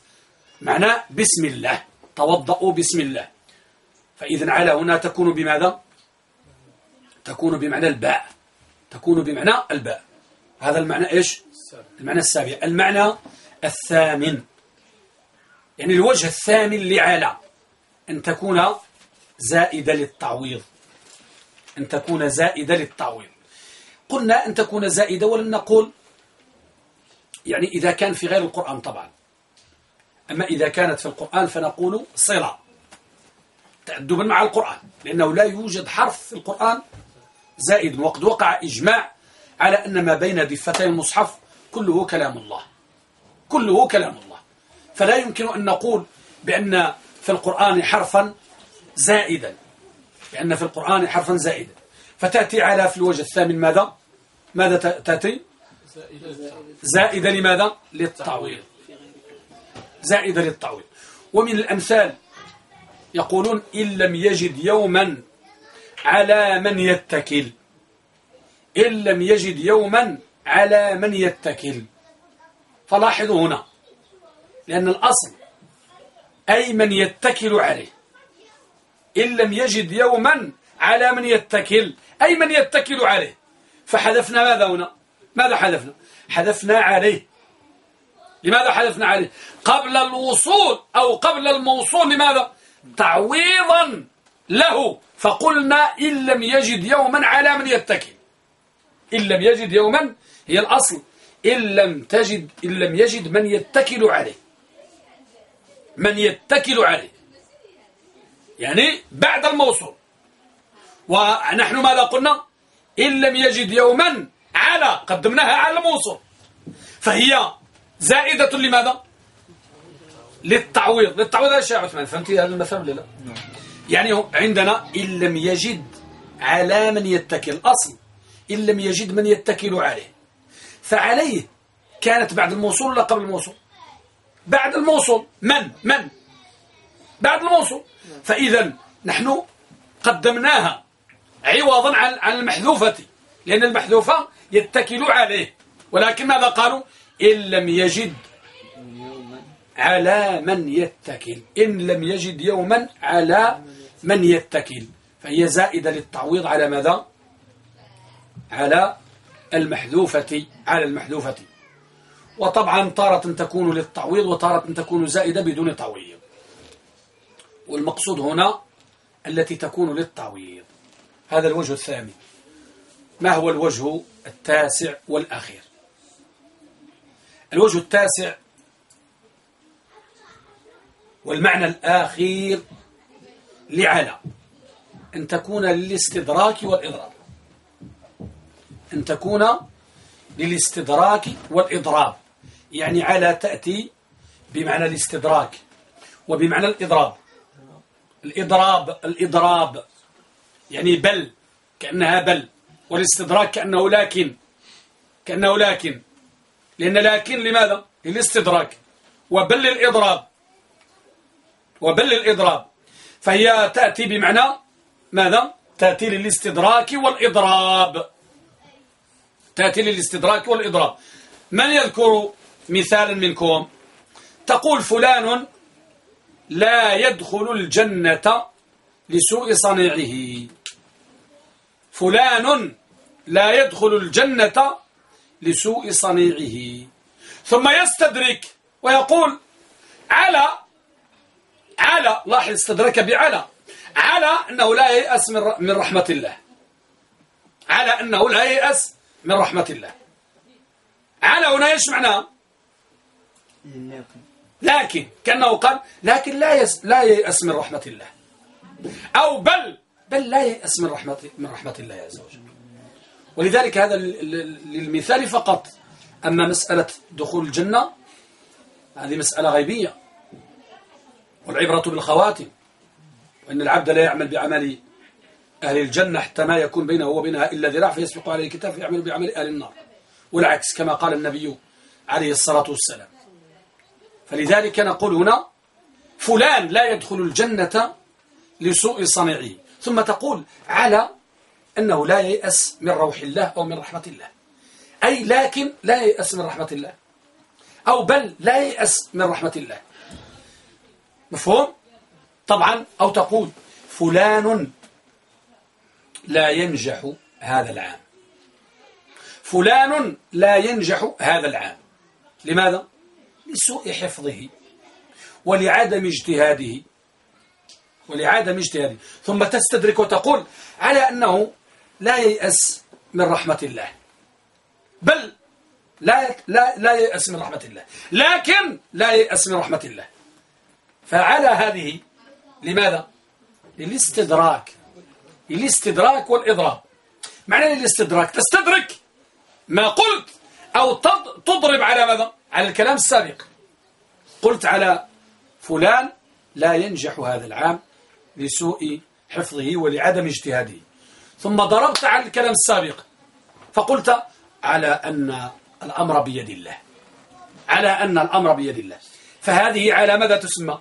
معنى بسم الله. توضأوا بسم الله. فإذا على هنا تكون بماذا؟ تكون بمعنى الباء. تكون بمعنى الباء. هذا المعنى إيش؟ المعنى السابع. المعنى الثامن. يعني الوجه الثامن لعلى. أن تكون زائدة للتعويض. أن تكون زائدة للتعويض. قلنا أن تكون زائدة ولم نقول. يعني إذا كان في غير القرآن طبعا. أما إذا كانت في القرآن فنقول صلة تأدبا مع القرآن لأنه لا يوجد حرف في القرآن زائد وقد وقع إجماع على أن ما بين ضفتي المصحف كله كلام الله كله كلام الله. فلا يمكن أن نقول بأن في القرآن حرفا زائدا لأن في القرآن حرفا زائدا. فتأتي على في الوجه الثامن ماذا؟ ماذا تأتي؟ زائدة لماذا؟ للتعويض. زائدة للتعويض ومن الأمثال يقولون إن لم يجد يوما على من يتكل. إن لم يجد يوما على من يتكل. فلاحظوا هنا لأن الأصل أي من يتكل عليه. إن لم يجد يوما على من يتكل أي من يتكل عليه. فحذفنا ماذا هنا؟ ماذا حذفنا؟ حذفنا عليه. لماذا حذفنا عليه؟ قبل الوصول أو قبل الموصول لماذا؟ تعويضا له. فقلنا إن لم يجد يوما على من يتكل. إن لم يجد يوما هي الأصل. إن لم تجد إن لم يجد من يتكل عليه. من يتكل عليه. يعني بعد الموصول. ونحن ماذا قلنا؟ إن لم يجد يوما على قدمناها على الموصول. فهي زائدة لماذا؟ للتعويض. للتعويض يا شيخ عثمان. فهمت هذا المثل ولا لا؟ يعني عندنا إن لم يجد على من يتكل أصل إن لم يجد من يتكل عليه. فعليه كانت بعد الموصول ولا قبل الموصول؟ بعد الموصول. من؟ من؟ بعد الموصول. فإذا نحن قدمناها عوضا عن المحذوفة لأن المحذوفة يتكل عليه. ولكن ماذا قالوا؟ إن لم يجد على من يتكل. إن لم يجد يوما على من يتكل. فهي زائدة للتعويض على ماذا؟ على المحذوفة على المحذوفة. وطبعا تارة تكون للتعويض وتارة تكون زائدة بدون تعويض. والمقصود هنا التي تكون للتعويض. هذا الوجه الثاني. ما هو الوجه التاسع والأخير؟ الوجه التاسع والمعنى الأخير لعلى أن تكون للاستدراك والإضراب. أن تكون للاستدراك والإضراب. يعني على تأتي بمعنى الاستدراك وبمعنى الإضراب. الإضراب الإضراب. يعني بل كأنها بل. والاستدراك كأنه لكن. كأنه لكن. لأن لكن لماذا؟ للاستدراك. وبل للإضراب وبل للإضراب فهي تأتي بمعنى ماذا؟ تأتي للاستدراك والإضراب. تأتي للاستدراك والإضراب. من يذكر مثالا منكم؟ تقول فلان لا يدخل الجنة لسوء صنيعه. فلان لا يدخل الجنة لسوء صنيعه. ثم يستدرك ويقول على على لاحظ استدرك بعلى على أنه لا ييأس من رحمة الله. على أنه لا ييأس من رحمة الله. على هنا إيش معناه لكن كأنه قال لكن لا يس لا ييأس من رحمة الله. أو بل بل لا ييأس من رحمة من رحمة الله عز وجل. ولذلك هذا للمثال فقط. أما مسألة دخول الجنة هذه مسألة غيبية. والعبرة بالخواتم. وإن العبد لا يعمل بعمل أهل الجنة حتى ما يكون بينه وبينها إلا ذراع فيسبق عليه الكتاب فيعمل بعمل أهل النار. والعكس كما قال النبي عليه الصلاة والسلام. فلذلك نقول هنا فلان لا يدخل الجنة لسوء صنيعه ثم تقول على أنه لا ييأس من روح الله أو من رحمة الله. أي لكن لا ييأس من رحمة الله. أو بل لا ييأس من رحمة الله. مفهوم؟ طبعا أو تقول فلان لا ينجح هذا العام. فلان لا ينجح هذا العام. لماذا؟ لسوء حفظه ولعدم اجتهاده. ولعدم اجتهاده. ثم تستدرك وتقول على أنه لا ييأس من رحمة الله. بل لا لا لا ييأس من رحمة الله. لكن لا ييأس من رحمة الله. فعلى هذه لماذا؟ للاستدراك. للاستدراك والإضراب. معنى الاستدراك تستدرك ما قلت أو تضرب على ماذا؟ على الكلام السابق. قلت على فلان لا ينجح هذا العام لسوء حفظه ولعدم اجتهاده. ثم ضربت على الكلام السابق. فقلت على أن الأمر بيد الله. على أن الأمر بيد الله. فهذه على ماذا تسمى؟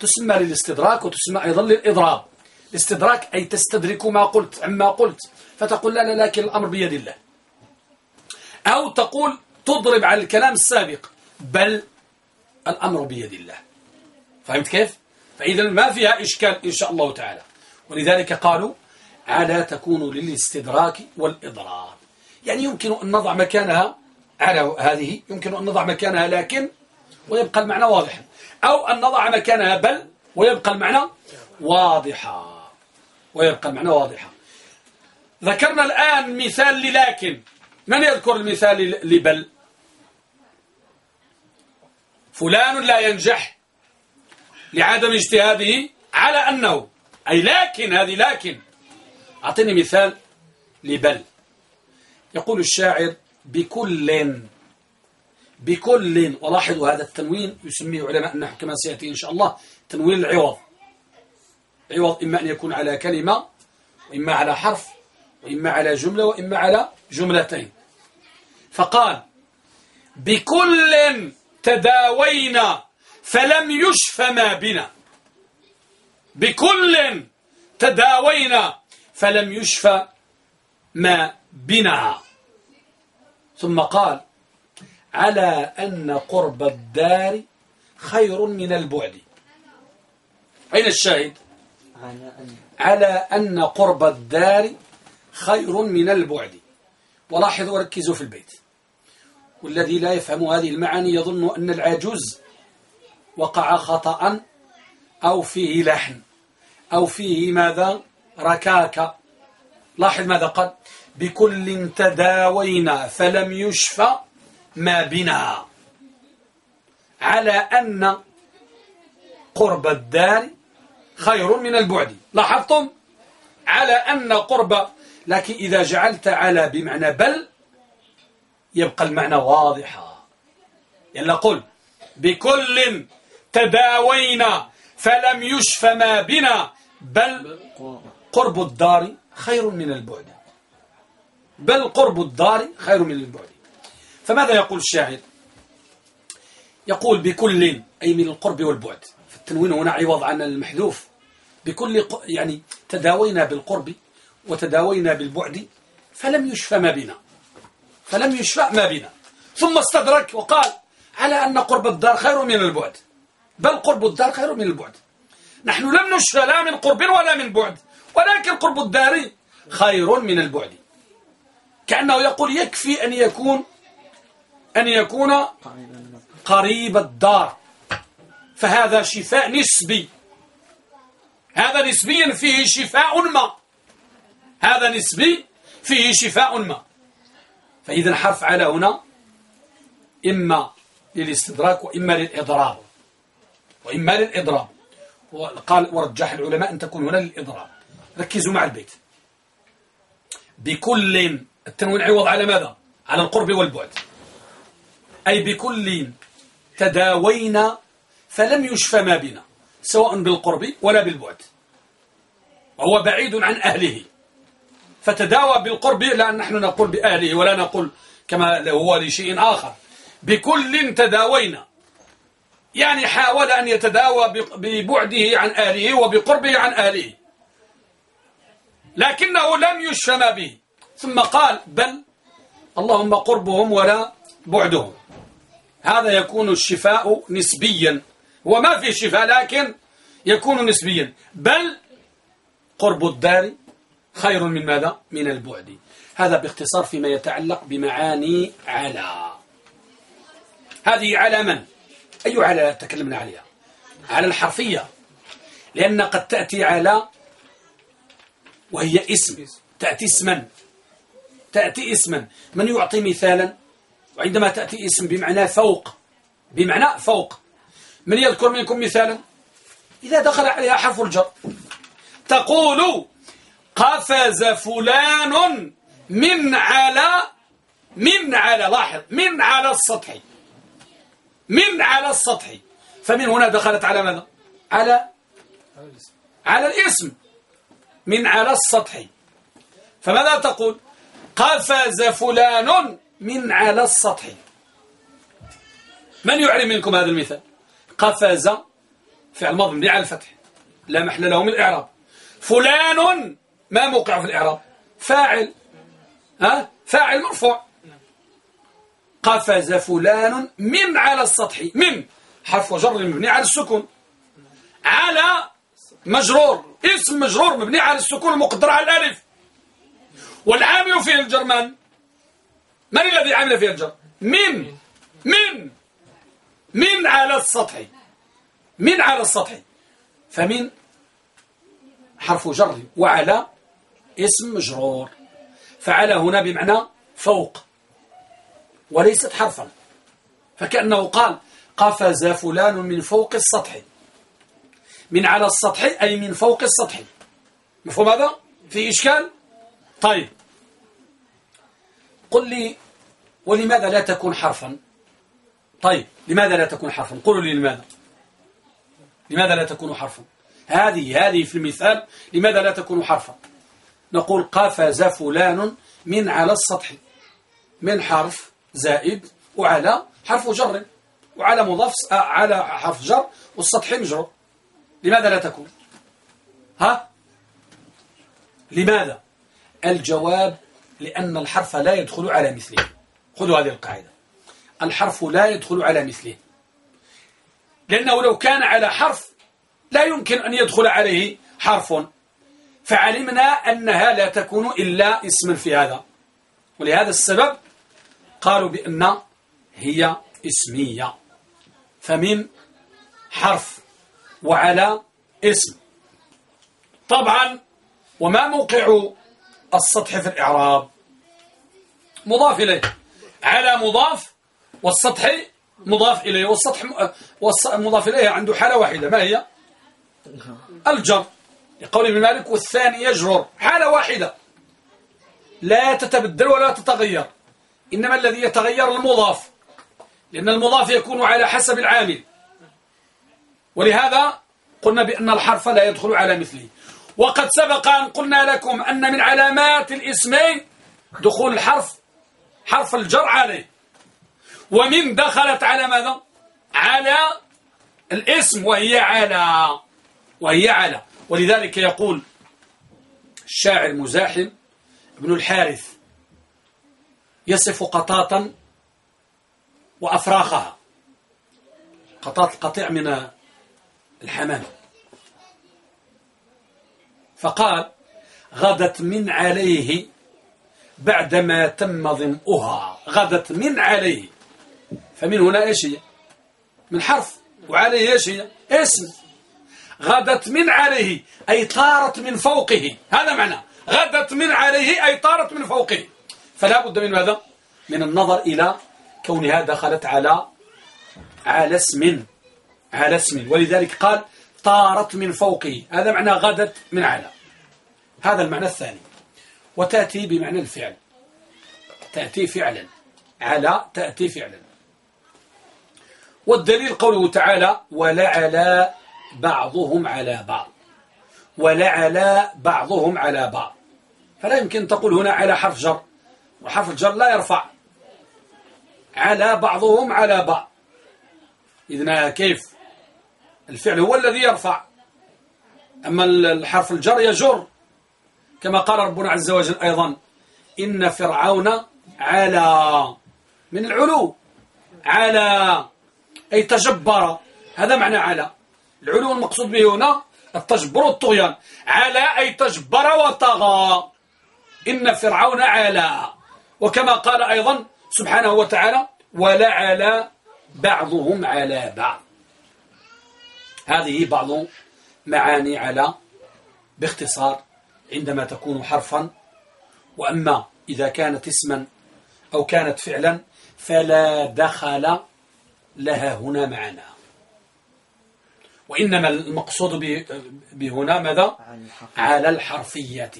تسمى للاستدراك وتسمى أيضا للإضراب. الاستدراك أي تستدرك ما قلت عما قلت. فتقول لا لا لكن الأمر بيد الله. أو تقول تضرب على الكلام السابق. بل الأمر بيد الله. فهمت كيف؟ فإذا ما فيها إشكال إن شاء الله تعالى. ولذلك قالوا على تكون للاستدراك والإضراب. يعني يمكن أن نضع مكانها على هذه يمكن أن نضع مكانها لكن ويبقى المعنى واضحا. أو أن نضع مكانها بل ويبقى المعنى واضحا. ويبقى المعنى واضحا. ذكرنا الآن مثال للكن. من يذكر المثال لبل؟ فلان لا ينجح لعدم اجتهاده على أنه أي لكن هذه لكن. أعطيني مثال لبل. يقول الشاعر بكل بكل ولاحظوا هذا التنوين يسميه علماء النحو كما سيأتي إن شاء الله تنوين العوض. عوض إما أن يكون على كلمة وإما على حرف وإما على جملة وإما على جملتين. فقال بكل تداوينا فلم يشف ما بنا. بكل تداوينا فلم يشفى ما بنا ثم قال على أن قرب الدار خير من البعد. أين الشاهد؟ على أن قرب الدار خير من البعد. ولاحظوا وركزوا في البيت. والذي لا يفهم هذه المعاني يظن أن العجوز وقع خطأ أو فيه لحن أو فيه ماذا؟ ركاكة لاحظ ماذا قال؟ بكل تداوينا فلم يشفى ما بنا. على أن قرب الدار خير من البعد. لاحظتم؟ على أن قرب لكن إذا جعلت على بمعنى بل يبقى المعنى واضحا يلا قل. بكل تداوينا فلم يشف ما بنا بل قرب الدار خير من البعد. بل قرب الدار خير من البعد. فماذا يقول الشاعر يقول بكل أي من القرب والبعد. فالتنوين هنا عوض عن المحذوف. بكل يعني تداوينا بالقرب وتداوينا بالبعد فلم يشفى ما بنا. فلم يشفى ما بنا. ثم استدرك وقال على أن قرب الدار خير من البعد. بل قرب الدار خير من البعد. نحن لم نشفى لا من قرب ولا من بعد. ولكن قرب الدار خير من البعد. كأنه يقول يكفي أن يكون أن يكون قريب الدار. فهذا شفاء نسبي. هذا نسبيا فيه شفاء ما. هذا نسبي فيه شفاء ما. فإذا حرف على هنا إما للاستدراك وإما للإضراب. وإما للإضراب. وقال ورجح العلماء أن تكون هنا للإضراب. ركزوا مع البيت. بكل التنوين عوض على ماذا؟ على القرب والبعد. أي بكل تداوينا فلم يشفى ما بنا سواء بالقرب ولا بالبعد. وهو بعيد عن أهله. فتداوى بالقرب لأن نحن نقول بأهله ولا نقول كما هو لشيء آخر. بكل تداوينا. يعني حاول أن يتداوى ببعده عن أهله وبقربه عن أهله. لكنه لم يشفى ما به. ثم قال بل اللهم قربهم ولا بعدهم. هذا يكون الشفاء نسبيا. وما في شفاء لكن يكون نسبيا. بل قرب الدار خير من ماذا؟ من البعد. هذا باختصار فيما يتعلق بمعاني على هذه على من؟ أي على تكلمنا عليها؟ على الحرفية. لأن قد تأتي على وهي اسم. تأتي اسما. تأتي اسما. من يعطي مثالا؟ وعندما تأتي اسم بمعنى فوق. بمعنى فوق. من يذكر منكم مثالا؟ إذا دخل عليها حرف الجر. تقول قفز فلان من على من على لاحظ من على السطح. من على السطح. فمن هنا دخلت على ماذا؟ على على الاسم. من على السطح. فماذا تقول؟ قفز فلان من على السطح. من يعلم منكم هذا المثال؟ قفز فعل ماضي مبني على الفتح. لا محل له من الإعراب. فلان ما موقع في الإعراب؟ فاعل. ها؟ فاعل مرفوع. قفز فلان من على السطح. من. حرف وجر مبني على السكون. على مجرور اسم مجرور مبني على السكون المقدر على الألف. والعامل فيه الجرمان من الذي عمل فيه الجر من من من على السطح من على السطح. فمن حرف جر وعلى اسم مجرور. فعلى هنا بمعنى فوق وليست حرفا. فكأنه قال قفز فلان من فوق السطح. من على السطح أي من فوق السطح. مفهوم هذا؟ في إشكال؟ طيب. قل لي ولماذا لا تكون حرفا؟ طيب لماذا لا تكون حرفا؟ قولوا لي لماذا. لماذا لا تكون حرفا؟ هذه هذه في المثال لماذا لا تكون حرفا؟ نقول قفز فلان من على السطح. من حرف زائد وعلى حرف جر وعلى مضاف آه، على حرف جر والسطح مجرور. لماذا لا تكون؟ ها؟ لماذا؟ الجواب لأن الحرف لا يدخل على مثله. خذوا هذه القاعدة. الحرف لا يدخل على مثله. لأنه لو كان على حرف لا يمكن أن يدخل عليه حرف. فعلمنا أنها لا تكون إلا اسما في هذا. ولهذا السبب قالوا بأن هي اسمية. فمن حرف وعلى اسم. طبعا وما موقع السطح في الإعراب. مضاف إليه. على مضاف والسطح مضاف إليه. والسطح مضاف إليه عنده حالة واحدة. ما هي؟ الجر. لقول إبن مالك والثاني يجرر. حالة واحدة. لا تتبدل ولا تتغير. إنما الذي يتغير المضاف. لأن المضاف يكون على حسب العامل. ولهذا قلنا بأن الحرف لا يدخل على مثله. وقد سبق أن قلنا لكم أن من علامات الاسمين دخول الحرف حرف الجر عليه. ومن دخلت على ماذا؟ على الاسم وهي على وهي على. ولذلك يقول الشاعر مزاحم ابن الحارث يصف قطاطا وأفراخها. قطاط القطيع من الحمام. فقال غدت من عليه بعدما تم ظمئها غدت من عليه. فمن هنا إيش هي؟ من حرف. وعليه إيش هي؟ اسم. غدت من عليه أي طارت من فوقه. هذا معنى. غدت من عليه أي طارت من فوقه. فلا بد من ماذا؟ من النظر إلى كونها دخلت على على اسم. على اسم ولذلك قال طارت من فوقه هذا معنى غدت من على. هذا المعنى الثاني. وتأتي بمعنى الفعل. تأتي فعلا. على تأتي فعلا. والدليل قوله تعالى ولعلى بعضهم على بعض ولعلى بعضهم على بعض. فلا يمكن تقول هنا على حرف جر. وحرف الجر لا يرفع. على بعضهم على بعض. إذن كيف؟ الفعل هو الذي يرفع. أما الحرف الجر يجر كما قال ربنا عز وجل أيضا إن فرعون على من العلو. على أي تجبر. هذا معنى على العلو المقصود به هنا التجبر والطغيان. على أي تجبر وطغى. إن فرعون علا. وكما قال أيضا سبحانه وتعالى ولعل بعضهم على بعض. هذه بعض معاني على باختصار عندما تكون حرفا وأما إذا كانت اسما أو كانت فعلا فلا دخل لها هنا معنى وإنما المقصود بهنا ماذا؟ على الحرفية.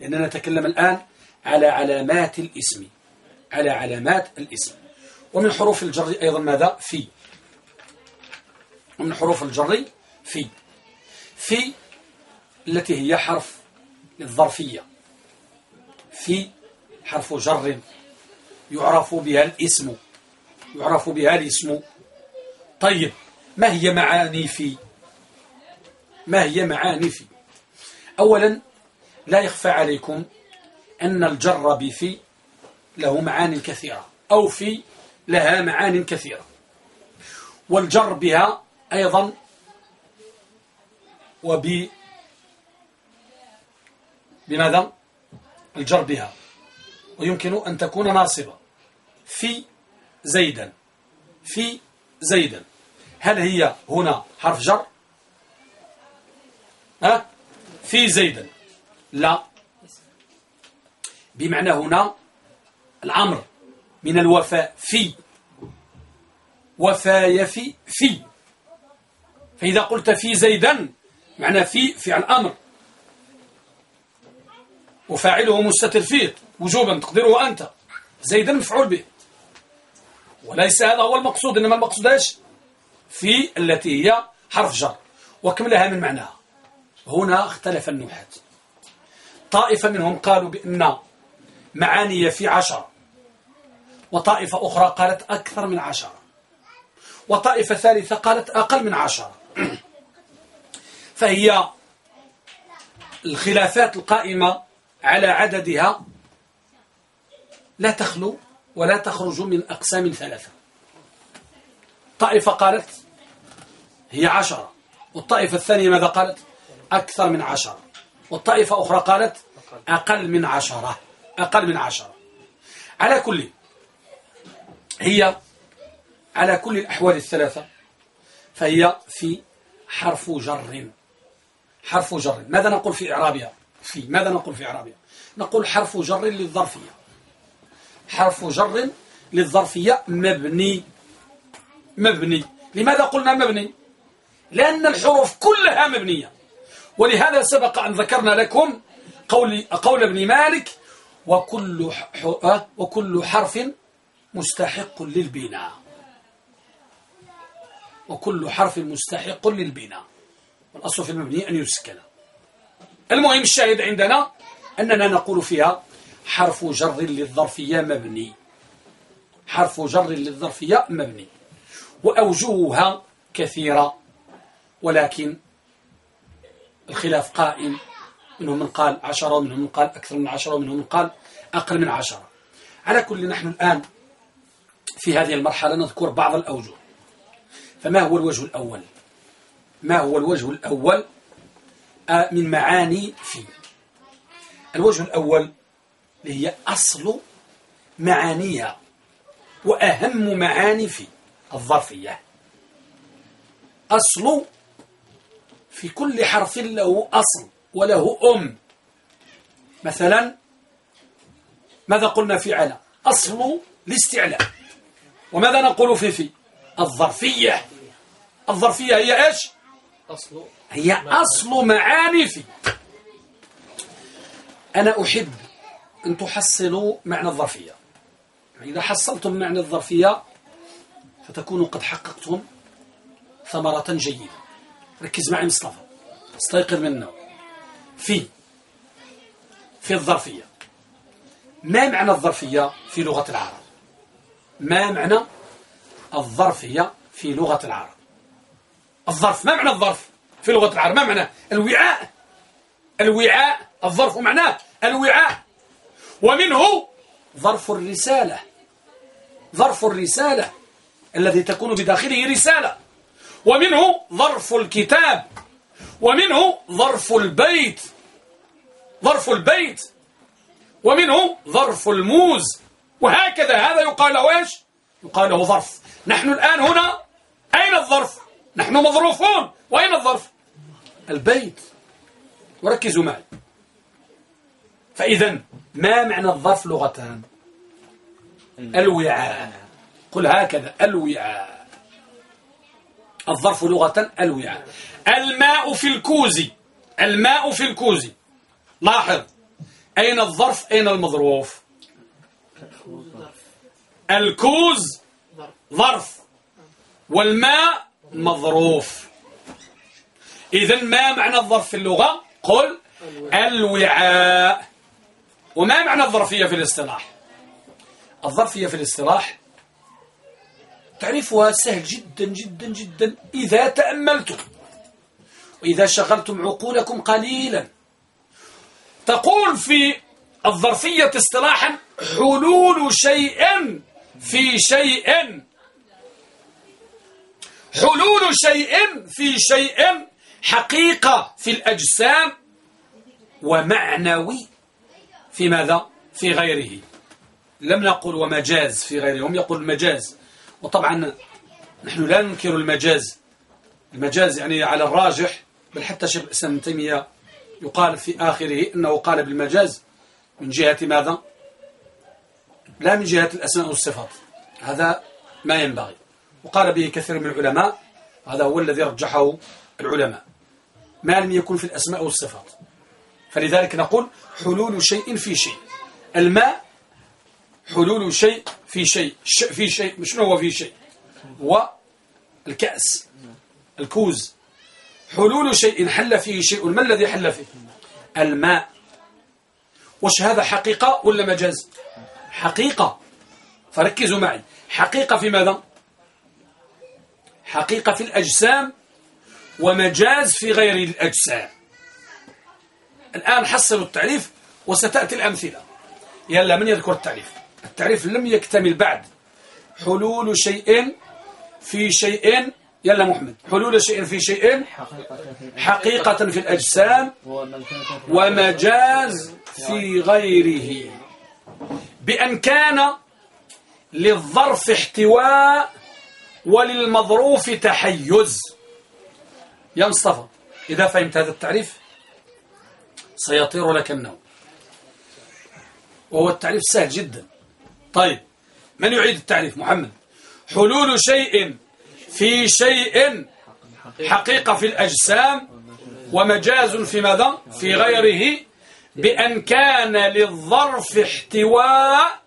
لأننا نتكلم الآن على علامات الاسم على علامات الاسم. ومن حروف الجر أيضا ماذا؟ في. ومن حروف الجر في. في التي هي حرف للظرفية في حرف جر يعرف بها الاسم. يعرف بها الاسم. طيب ما هي معاني في؟ ما هي معاني في؟ أولا لا يخفى عليكم أن الجر بفي له معان كثيرة أو في لها معان كثيرة. والجر بها أيضا وب بماذا؟ الجر بها. ويمكن أن تكون ناصبة. في زيدا. في زيدا. هل هي هنا حرف جر؟ ها؟ في زيدا. لا. بمعنى هنا الأمر من الوفاء في. وفاء في. في. فإذا قلت في زيدا معنى في فعل أمر وفاعله مستتر فيه وجوبا تقدره أنت. زيدا مفعول به. وليس هذا هو المقصود إنما المقصود إيش؟ في التي هي حرف جر. وكم لها من معناها. هنا اختلف النحاة طائفة منهم قالوا بأن معاني في عشرة وطائفة أخرى قالت أكثر من عشرة وطائفة ثالثة قالت أقل من عشرة فهي الخلافات القائمة على عددها لا تخلو ولا تخرج من أقسام ثلاثة. طائفة قالت هي عشرة والطائفة الثانية ماذا قالت؟ أكثر من عشرة. والطائفة أخرى قالت أقل من عشرة أقل من عشرة. على كل هي على كل الأحوال الثلاثة فهي في حرف جر. حرف جر. ماذا نقول في إعرابها؟ في ماذا نقول في إعرابها؟ نقول حرف جر للظرفية. حرف جر للظرفية مبني. مبني. لماذا قلنا مبني؟ لأن الحروف كلها مبنية. ولهذا سبق أن ذكرنا لكم قول, قول ابن مالك وكل, وكل حرف مستحق للبناء. وكل حرف مستحق للبناء. والأصل في المبني أن يسكن. المهم الشاهد عندنا أننا نقول فيها حرف جر للظرفية مبني. حرف جر للظرفية مبني. وأوجهها كثيرة ولكن الخلاف قائم. منهم من قال عشرة ومنهم من قال أكثر من عشرة ومنهم من قال أقل من عشرة. على كل نحن الآن في هذه المرحلة نذكر بعض الأوجه فما هو الوجه الأول؟ ما هو الوجه الأول؟ آه، من معاني في الوجه الأول هي أصل معانيها وأهم معاني في الظرفية. أصل في كل حرف له أصل وله أم. مثلا ماذا قلنا في على أصل الاستعلاء. وماذا نقول في في؟ الظرفية. الظرفية هي إيش؟ أصل هي أصل معاني في. أنا أحب أن تحصلوا معنى الظرفية. إذا حصلتم معنى الظرفية فتكونوا قد حققتم ثمرة جيدة. ركز معي مصطفى. استيقظ من النوم في. في الظرفية. ما معنى الظرفية في لغة العرب؟ ما معنى الظرفية في لغة العرب. الظرف ما معنى الظرف في لغة العرب؟ ما معنى؟ الوعاء. الوعاء الظرف معناه الوعاء. ومنه ظرف الرسالة. ظرف الرسالة الذي تكون بداخله رسالة. ومنه ظرف الكتاب. ومنه ظرف البيت. ظرف البيت. ومنه ظرف الموز. وهكذا هذا يقال له إيش؟ يقال له ظرف. نحن الآن هنا. أين الظرف؟ نحن مظروفون. وأين الظرف؟ البيت. وركزوا معي. فإذا ما معنى الظرف لغة؟ الوعاء. قل هكذا الوعاء. الظرف لغة الوعاء. الماء في الكوز الماء في الكوز لاحظ. أين الظرف؟ أين المظروف؟ الكوز. ظرف. والماء مظروف. إذا ما معنى الظرف في اللغة. قل الوعاء. وما معنى الظرفية في الاصطلاح؟ الظرفية في الاصطلاح تعريفها سهل جدا جدا جدا إذا تأملتم. وإذا شغلتم عقولكم قليلا. تقول في الظرفية اصطلاحا حلول شيء في شيء حلول شيء في شيء حقيقة في الأجسام ومعنوي في ماذا؟ في غيره. لم نقل ومجاز في غيره هم يقول المجاز. وطبعا نحن لا ننكر المجاز. المجاز يعني على الراجح بل حتى شيخ الإسلام ابن تيمية يقال في آخره أنه قال بالمجاز من جهة ماذا؟ لا من جهة الأسماء والصفات. هذا ما ينبغي. وقال به كثير من العلماء هذا هو الذي رجحه العلماء. ما لم يكن في الأسماء والصفات. فلذلك نقول حلول شيء في شيء. الماء حلول شيء في شيء. في شيء. شنو هو في شيء؟ هو الكأس الكوز. حلول شيء حل فيه شيء ما الذي حل فيه؟ الماء. وش هذا حقيقة ولا مجاز؟ حقيقة. فركزوا معي. حقيقة في ماذا؟ حقيقة في الأجسام ومجاز في غير الأجسام. الآن حصلوا التعريف وستأتي الأمثلة. يلا من يذكر التعريف؟ التعريف لم يكتمل بعد. حلول شيء في شيء يلا محمد. حلول شيء في شيء حقيقة في الأجسام ومجاز في غيره. بأن كان للظرف احتواء وللمظروف تحيز. يا مصطفى إذا فهمت هذا التعريف سيطير لك النوم. وهو التعريف سهل جدا. طيب من يعيد التعريف؟ محمد. حلول شيء في شيء حقيقة في الأجسام ومجاز في ماذا؟ في غيره بأن كان للظرف احتواء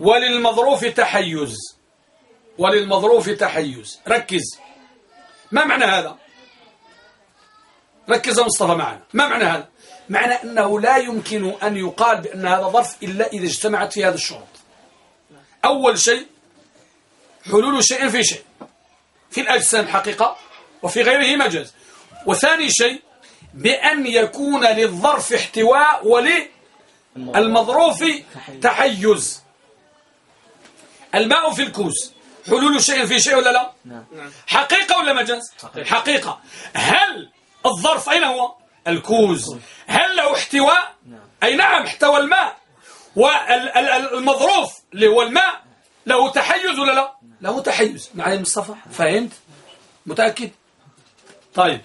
وللمظروف تحيز. وللمظروف تحيز. ركز. ما معنى هذا؟ ركز مصطفى معنا. ما معنى هذا؟ معنى أنه لا يمكن أن يقال بأن هذا ظرف إلا إذا اجتمعت في هذا الشروط. أول شيء حلول شيء في شيء. في الأجسام حقيقة وفي غيره مجاز. وثاني شيء بأن يكون للظرف احتواء وللمظروف تحيز. الماء في الكوز. حلول شيء في شيء ولا لا؟ نعم. حقيقة ولا مجاز حقيقة. هل الظرف أين هو؟ الكوز. هل له احتواء؟ نعم. أي نعم احتوى الماء. والمظروف اللي هو الماء له تحيز ولا لا؟ له تحيز. معي مصطفى فهمت؟ متأكد؟ طيب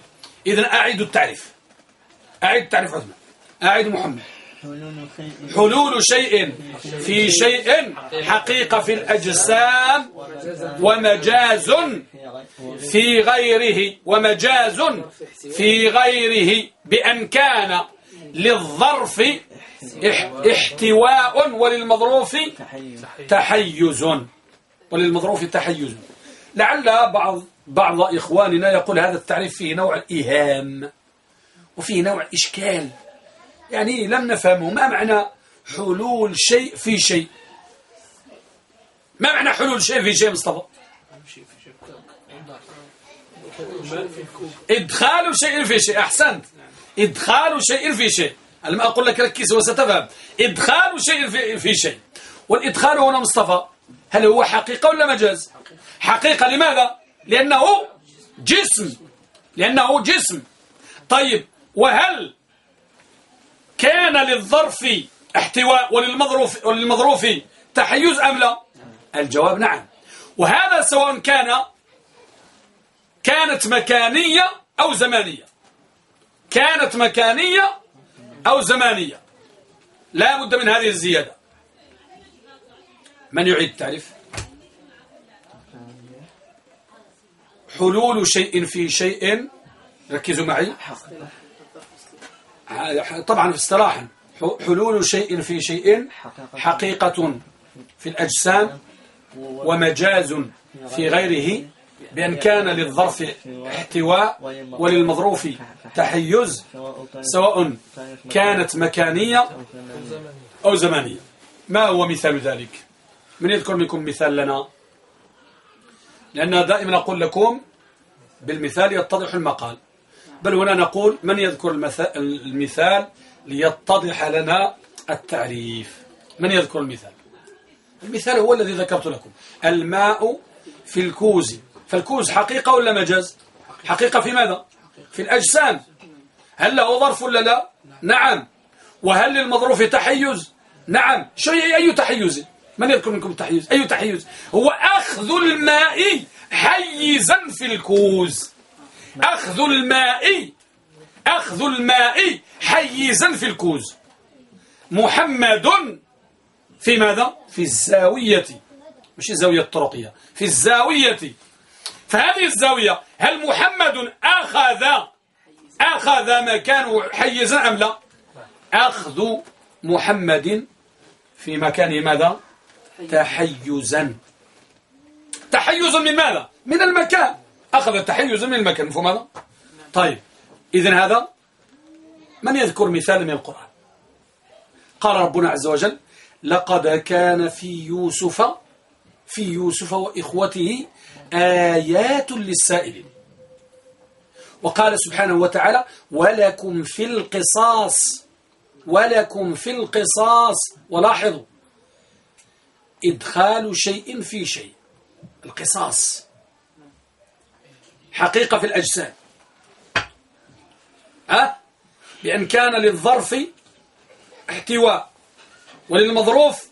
إذا أعيد التعريف. أعيد التعريف عثمان. أعيد محمد. حلول شيء في شيء حقيقة في الأجسام ومجاز في غيره ومجاز في غيره بأن كان للظرف احتواء وللمظروف تحيز. وللمظروف تحيز. لعل بعض بعض إخواننا يقول هذا التعريف فيه نوع الإيهام وفيه نوع إشكال. يعني لم نفهمه. ما معنى حلول شيء في شيء؟ ما معنى حلول شيء في شيء مصطفى؟ إدخال شيء في شيء أحسنت. إدخال شيء في شيء. لما أقول لك ركز وستفهم. إدخال شيء في, في شيء. والإدخال هنا مصطفى هل هو حقيقة ولا مجاز حقيقة لماذا؟ لأنه جسم. لأنه جسم. طيب وهل كان للظرف احتواء وللمظروف, وللمظروف تحيز أم لا؟ الجواب نعم. وهذا سواء كان كانت مكانية أو زمانية. كانت مكانية أو زمانية. لا بد من هذه الزيادة. من يعيد التعريف حلول شيء في شيء. ركزوا معي. طبعا اصطلاحا حلول شيء في شيء حقيقة. في الأجسام ومجاز في غيره بأن كان للظرف احتواء وللمظروف تحيز سواء كانت مكانية أو زمانية ما هو مثال ذلك؟ من يذكر منكم مثال لنا؟ لأن دائما أقول لكم بالمثال يتضح المقال. بل هنا نقول من يذكر المثال ليتضح لنا التعريف؟ من يذكر المثال؟ المثال هو الذي ذكرت لكم. الماء في الكوز. فالكوز حقيقة ولا مجاز؟ حقيقة في ماذا؟ في الأجسام. هل له ظرف ولا لا؟ نعم. وهل للمظروف تحيز؟ نعم. شو أي تحيز؟ من يذكر منكم التحيز؟ أي تحيز؟ هو أخذ الماء حيزا في الكوز. أخذ الماء أخذ الماء حيزا في الكوز. محمد في ماذا؟ في الزاوية. مش الزاوية الطرقية في الزاوية. فهذه الزاوية هل محمد أخذ أخذ مكانه حيزا أم لا؟ أخذ محمد في مكانه ماذا؟ تحيزا. تحيز من ماذا؟ من المكان. أخذ تحيز من المكان مفهوم هذا؟ طيب إذن هذا من يذكر مثال من القرآن؟ قال ربنا عز وجل لقد كان في يوسف في يوسف وإخوته آيات للسائلين وقال سبحانه وتعالى ولكم في القصاص ولكم في القصاص ولاحظوا إدخال شيء في شيء القصاص. حقيقة في الأجسام. أه؟ بأن كان للظرف احتواء وللمظروف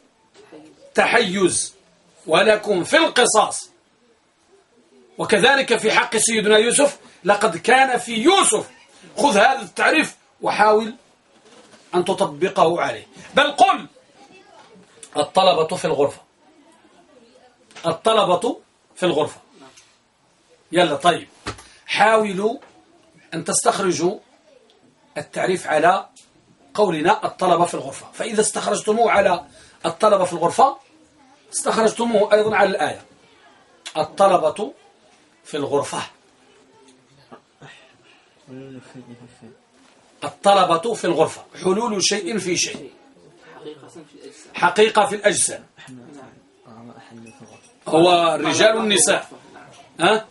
تحيز ولكم في القصاص. وكذلك في حق سيدنا يوسف لقد كان في يوسف. خذ هذا التعريف وحاول أن تطبقه عليه. بل قل الطلبة في الغرفة. الطلبة في الغرفة. يلا طيب. حاولوا أن تستخرجوا التعريف على قولنا الطلبة في الغرفة. فإذا استخرجتموه على الطلبة في الغرفة استخرجتموه أيضا على الآية. الطلبة في الغرفة. الطلبة في الغرفة. حلول شيء في شيء. حقيقة في الأجسام. هو الرجال والنساء ها؟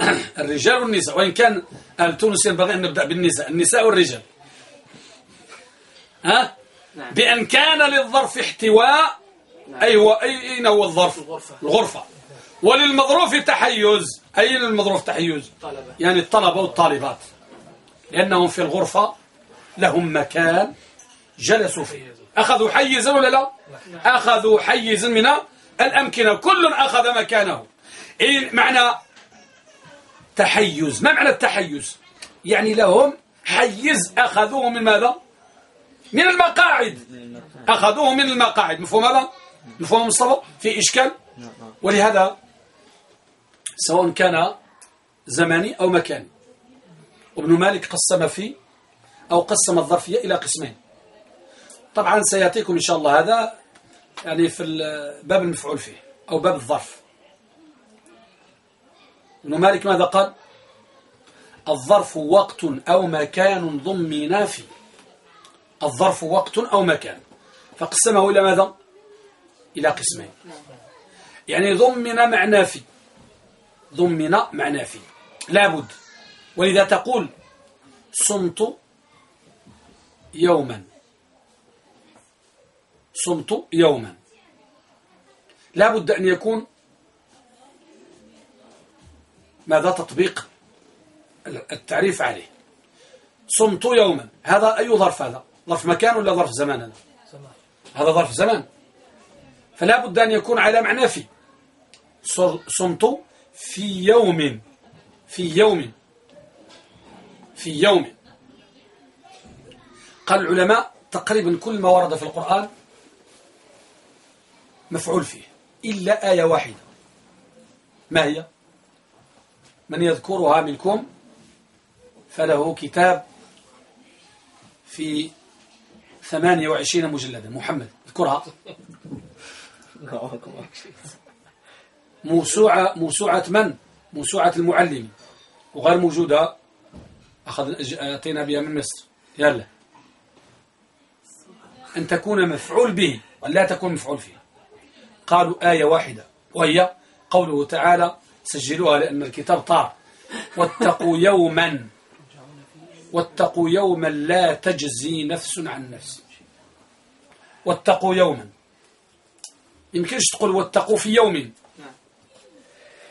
الرجال والنساء. وإن كان أهل تونس ينبغي أن نبدأ بالنساء. النساء والرجال. ها؟ نعم. بأن كان للظرف احتواء. نعم. أي هو أي أين هو الظرف؟ الغرفة, الغرفة. وللمظروف تحيز. أي للمظروف تحيز؟ يعني الطلبة والطالبات. لأنهم في الغرفة لهم مكان جلسوا فيه. أخذوا حيزا ولا لا؟ أخذوا حيزا من الأمكنة. كل أخذ مكانه. إيه معنى تحيز ما معنى التحيز؟ يعني لهم حيز أخذوه من ماذا؟ من المقاعد. أخذوه من المقاعد. مفهوم هذا؟ مفهوم مصطفى؟ في إشكال؟ ولهذا سواء كان زماني أو مكاني. وابن مالك قسم فيه أو قسم الظرفية إلى قسمين. طبعا سيأتيكم إن شاء الله هذا يعني في باب المفعول فيه أو باب الظرف. ابن مالك ماذا قال؟ الظرف وقت أو مكان ضمنا فيه الظرف وقت أو مكان. فقسمه إلى ماذا؟ إلى قسمين. يعني ضمن معنى في ضمن معنى في لابد. ولذا تقول صمت يوما. صمت يوما. لا بد أن يكون ماذا تطبيق التعريف عليه؟ صمت يوما. هذا أي ظرف هذا؟ ظرف مكان ولا ظرف زمان هذا؟ هذا ظرف زمان. فلا بد أن يكون على معنى في. صمت في يوم. في يوم. في يوم. قال العلماء تقريبا كل ما ورد في القرآن مفعول فيه إلا آية واحدة. ما هي؟ من يذكرها منكم فله كتاب في ثمانية وعشرين مجلدا. محمد اذكرها. موسوعة, موسوعة من؟ موسوعة المعلم. وغير موجودة. أخذ أتينا بها من مصر. يلا. أن تكون مفعول به ولا تكون مفعول فيه قالوا آية واحدة وهي قوله تعالى سجلوها لأن الكتاب طار. واتقوا يوما. واتقوا يوما لا تجزي نفس عن نفس. واتقوا يوما. يمكنش تقول واتقوا في يوم.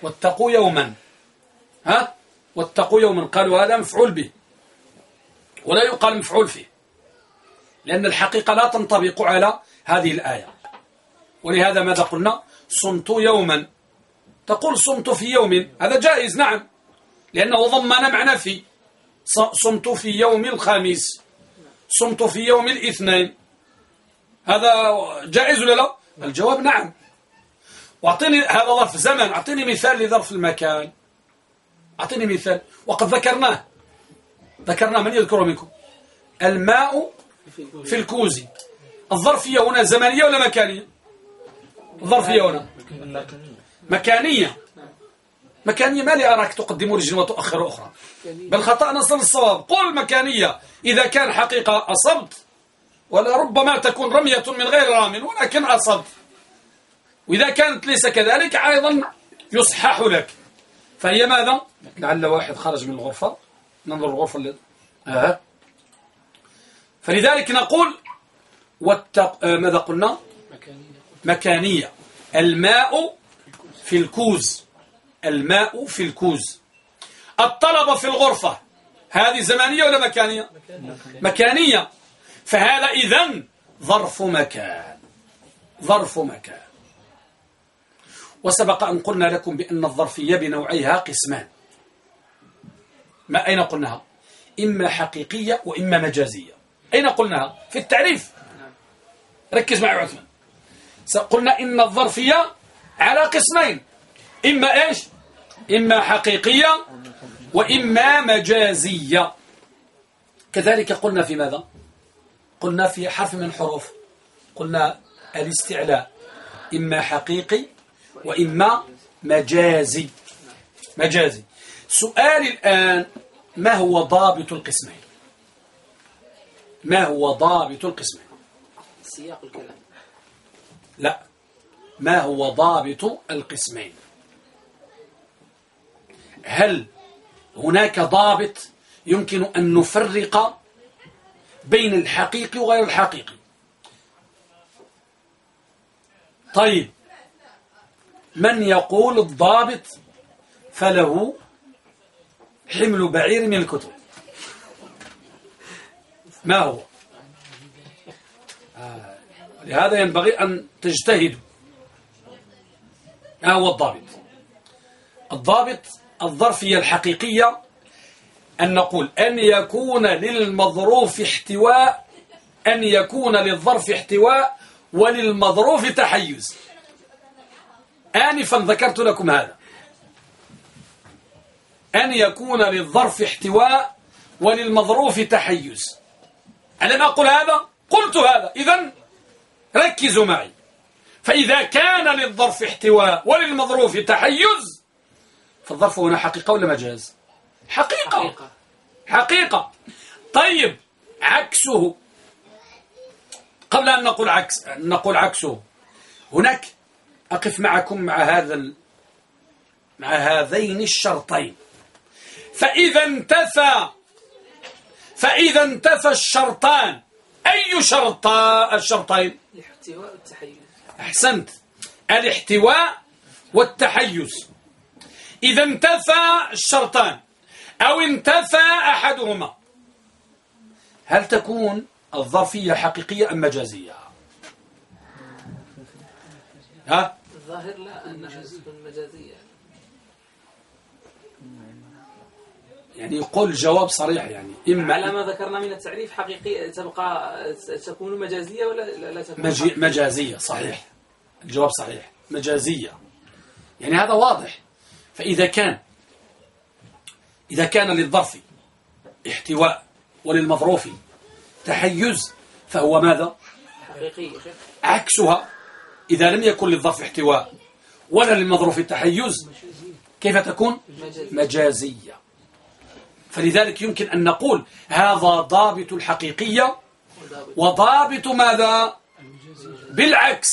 واتقوا يوما. ها؟ واتقوا يوما. قالوا هذا مفعول به. ولا يقال مفعول فيه. لأن الحقيقة لا تنطبق على هذه الآية. ولهذا ماذا قلنا؟ صمت يوما. تقول صمت في يوم هذا جائز نعم. لأنه ضمن معنى في صمت في يوم الخميس. صمت في يوم الاثنين. هذا جائز ولا لا؟ الجواب نعم. واعطيني هذا ظرف زمن. اعطيني مثال لظرف المكان. اعطيني مثال. وقد ذكرناه. ذكرناه من يذكره منكم؟ الماء في الكوز الظرفية هنا زمنية ولا مكانية؟ الظرفية هنا. مكانية. مكانية ما لي أراك تقدم رجل وتؤخر أخرى. بل خطأ نصل الصواب قل مكانية. إذا كان حقيقة أصبت ولربما تكون رمية من غير رام ولكن أصبت. وإذا كانت ليس كذلك أيضا يصحح لك. فهي ماذا؟ لعل واحد خرج من الغرفة. ننظر الغرفة اللي آه. فلذلك نقول والتق... آه ماذا قلنا؟ مكانية. الماء في الكوز. الماء في الكوز. الطلبة في الغرفة. هذه زمانية ولا مكانية؟ مكانية. فهذا إذن ظرف مكان. ظرف مكان. وسبق أن قلنا لكم بأن الظرفية بنوعيها قسمان. ما أين قلناها؟ إما حقيقية وإما مجازية. أين قلناها؟ في التعريف. ركز معي عثمان. قلنا إن الظرفية على قسمين. إما إيش؟ إما حقيقية وإما مجازية. كذلك قلنا في ماذا؟ قلنا في حرف من حروف. قلنا الاستعلاء. إما حقيقي وإما مجازي. مجازي. سؤال الآن ما هو ضابط القسمين؟ ما هو ضابط القسمين؟ سياق الكلام. لا. ما هو ضابط القسمين؟ هل هناك ضابط يمكن أن نفرق بين الحقيقي وغير الحقيقي؟ طيب من يقول الضابط فله حمل بعير من الكتب؟ ما هو؟ آه لهذا ينبغي أن تجتهدوا. ما هو الضابط. الضابط الظرفية الحقيقية أن نقول أن يكون للمظروف احتواء أن يكون للظرف احتواء وللمظروف تحيز. آنفا ذكرت لكم هذا. أن يكون للظرف احتواء وللمظروف تحيز. ألم أقول هذا؟ قلت هذا. إذا ركزوا معي. فإذا كان للظرف احتواء وللمظروف تحيز فالظرف هنا حقيقة ولا مجاز؟ حقيقة. حقيقة, حقيقة. طيب عكسه. قبل أن نقول عكس نقول عكسه هناك أقف معكم مع هذا ال... مع هذين الشرطين. فإذا انتفى فإذا انتفى الشرطان أي شرطا الشرطين؟ الاحتواء والتحيز أحسنت. الاحتواء والتحيز. إذا انتفى الشرطان أو انتفى أحدهما هل تكون الظرفية حقيقية أم مجازية؟ ها؟ الظاهر لا أنها تكون مجازية. يعني يقول جواب صريح يعني. إما على ما ذكرنا من التعريف حقيقي تبقى تكون مجازية ولا لا تكون مجي مجازية صحيح. الجواب صحيح. مجازية. يعني هذا واضح. فإذا كان إذا كان للظرف احتواء وللمظروف تحيز فهو ماذا؟ حقيقي عكسها. إذا لم يكن للظرف احتواء ولا للمظروف تحيز كيف تكون؟ مجازية. فلذلك يمكن أن نقول هذا ضابط الحقيقية وضابط ماذا؟ بالعكس.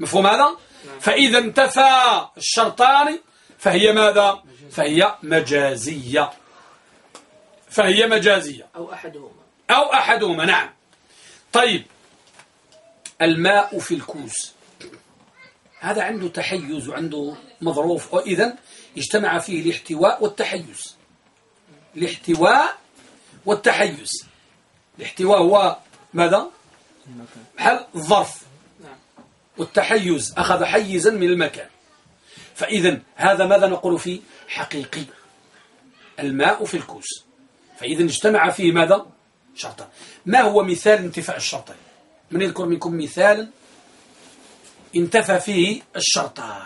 مفهوم هذا؟ فإذا انتفى الشرطان فهي ماذا؟ فهي مجازية. فهي مجازية. أو أحدهما. أو أحدهما نعم. طيب. الماء في الكوس. هذا عنده تحيز وعنده مظروف وإذا اجتمع فيه الاحتواء والتحيز. الاحتواء والتحيز. الاحتواء هو ماذا؟ محل الظرف. والتحيز أخذ حيزا من المكان. فإذا هذا ماذا نقول فيه؟ حقيقي. الماء في الكوس. فإذا اجتمع فيه ماذا؟ شرطا. ما هو مثال انتفاء الشرطين؟ من يذكر منكم مثالا انتفى فيه الشرطان.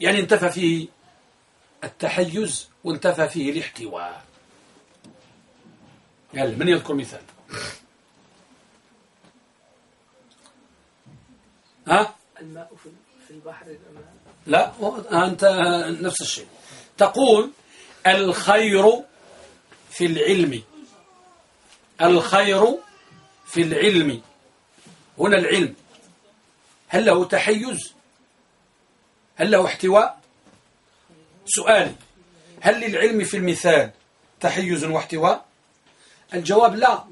يعني انتفى فيه التحيز وانتفى فيه الاحتواء. يلا من يذكر مثال؟ ها؟ الماء في البحر لا أنت نفس الشيء. تقول الخير في العلم. الخير في العلم. هنا العلم. هل له تحيز؟ هل له احتواء؟ سؤالي هل للعلم في المثال تحيز واحتواء؟ الجواب لا.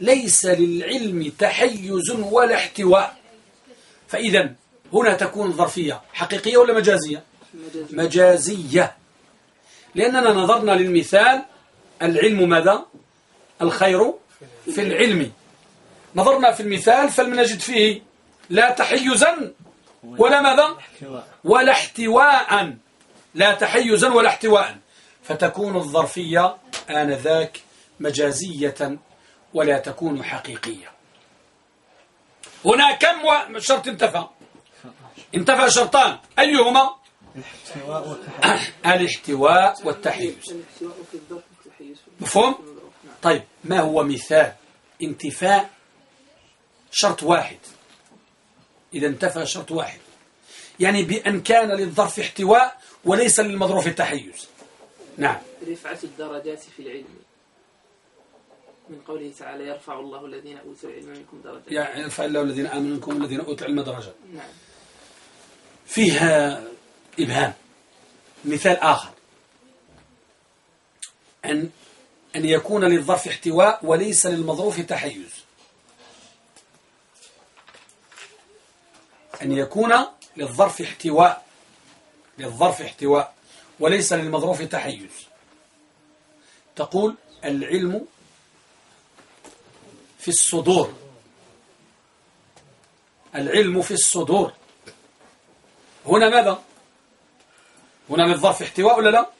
ليس للعلم تحيز ولا احتواء. فإذا هنا تكون الظرفية حقيقية ولا مجازية؟ مجازية. لأننا نظرنا للمثال العلم ماذا؟ الخير في العلم. نظرنا في المثال فلم نجد فيه لا تحيزا ولا ماذا؟ ولا احتواء لا تحيزا ولا احتواء. فتكون الظرفية آنذاك مجازية ولا تكون حقيقية. هنا كم شرط انتفى. انتفى شرطان. أيهما؟ الاحتواء والتحيز. مفهوم؟ طيب ما هو مثال انتفاء شرط واحد؟ إذا انتفى شرط واحد. يعني بأن كان للظرف احتواء وليس للمظروف التحيز. نعم. رفعة الدرجات في العلم. من قوله تعالى يرفع الله الذين أوتوا العلم منكم درجات يعني يرفع الله الذين آمنوا منكم الذين أوتوا العلم درجات نعم. فيها إبهام. مثال آخر. أن أن يكون للظرف احتواء وليس للمظروف تحيز. أن يكون للظرف احتواء للظرف احتواء وليس للمظروف تحيز. تقول العلم في الصدور. العلم في الصدور. هنا ماذا؟ هنا للظرف احتواء ولا لا؟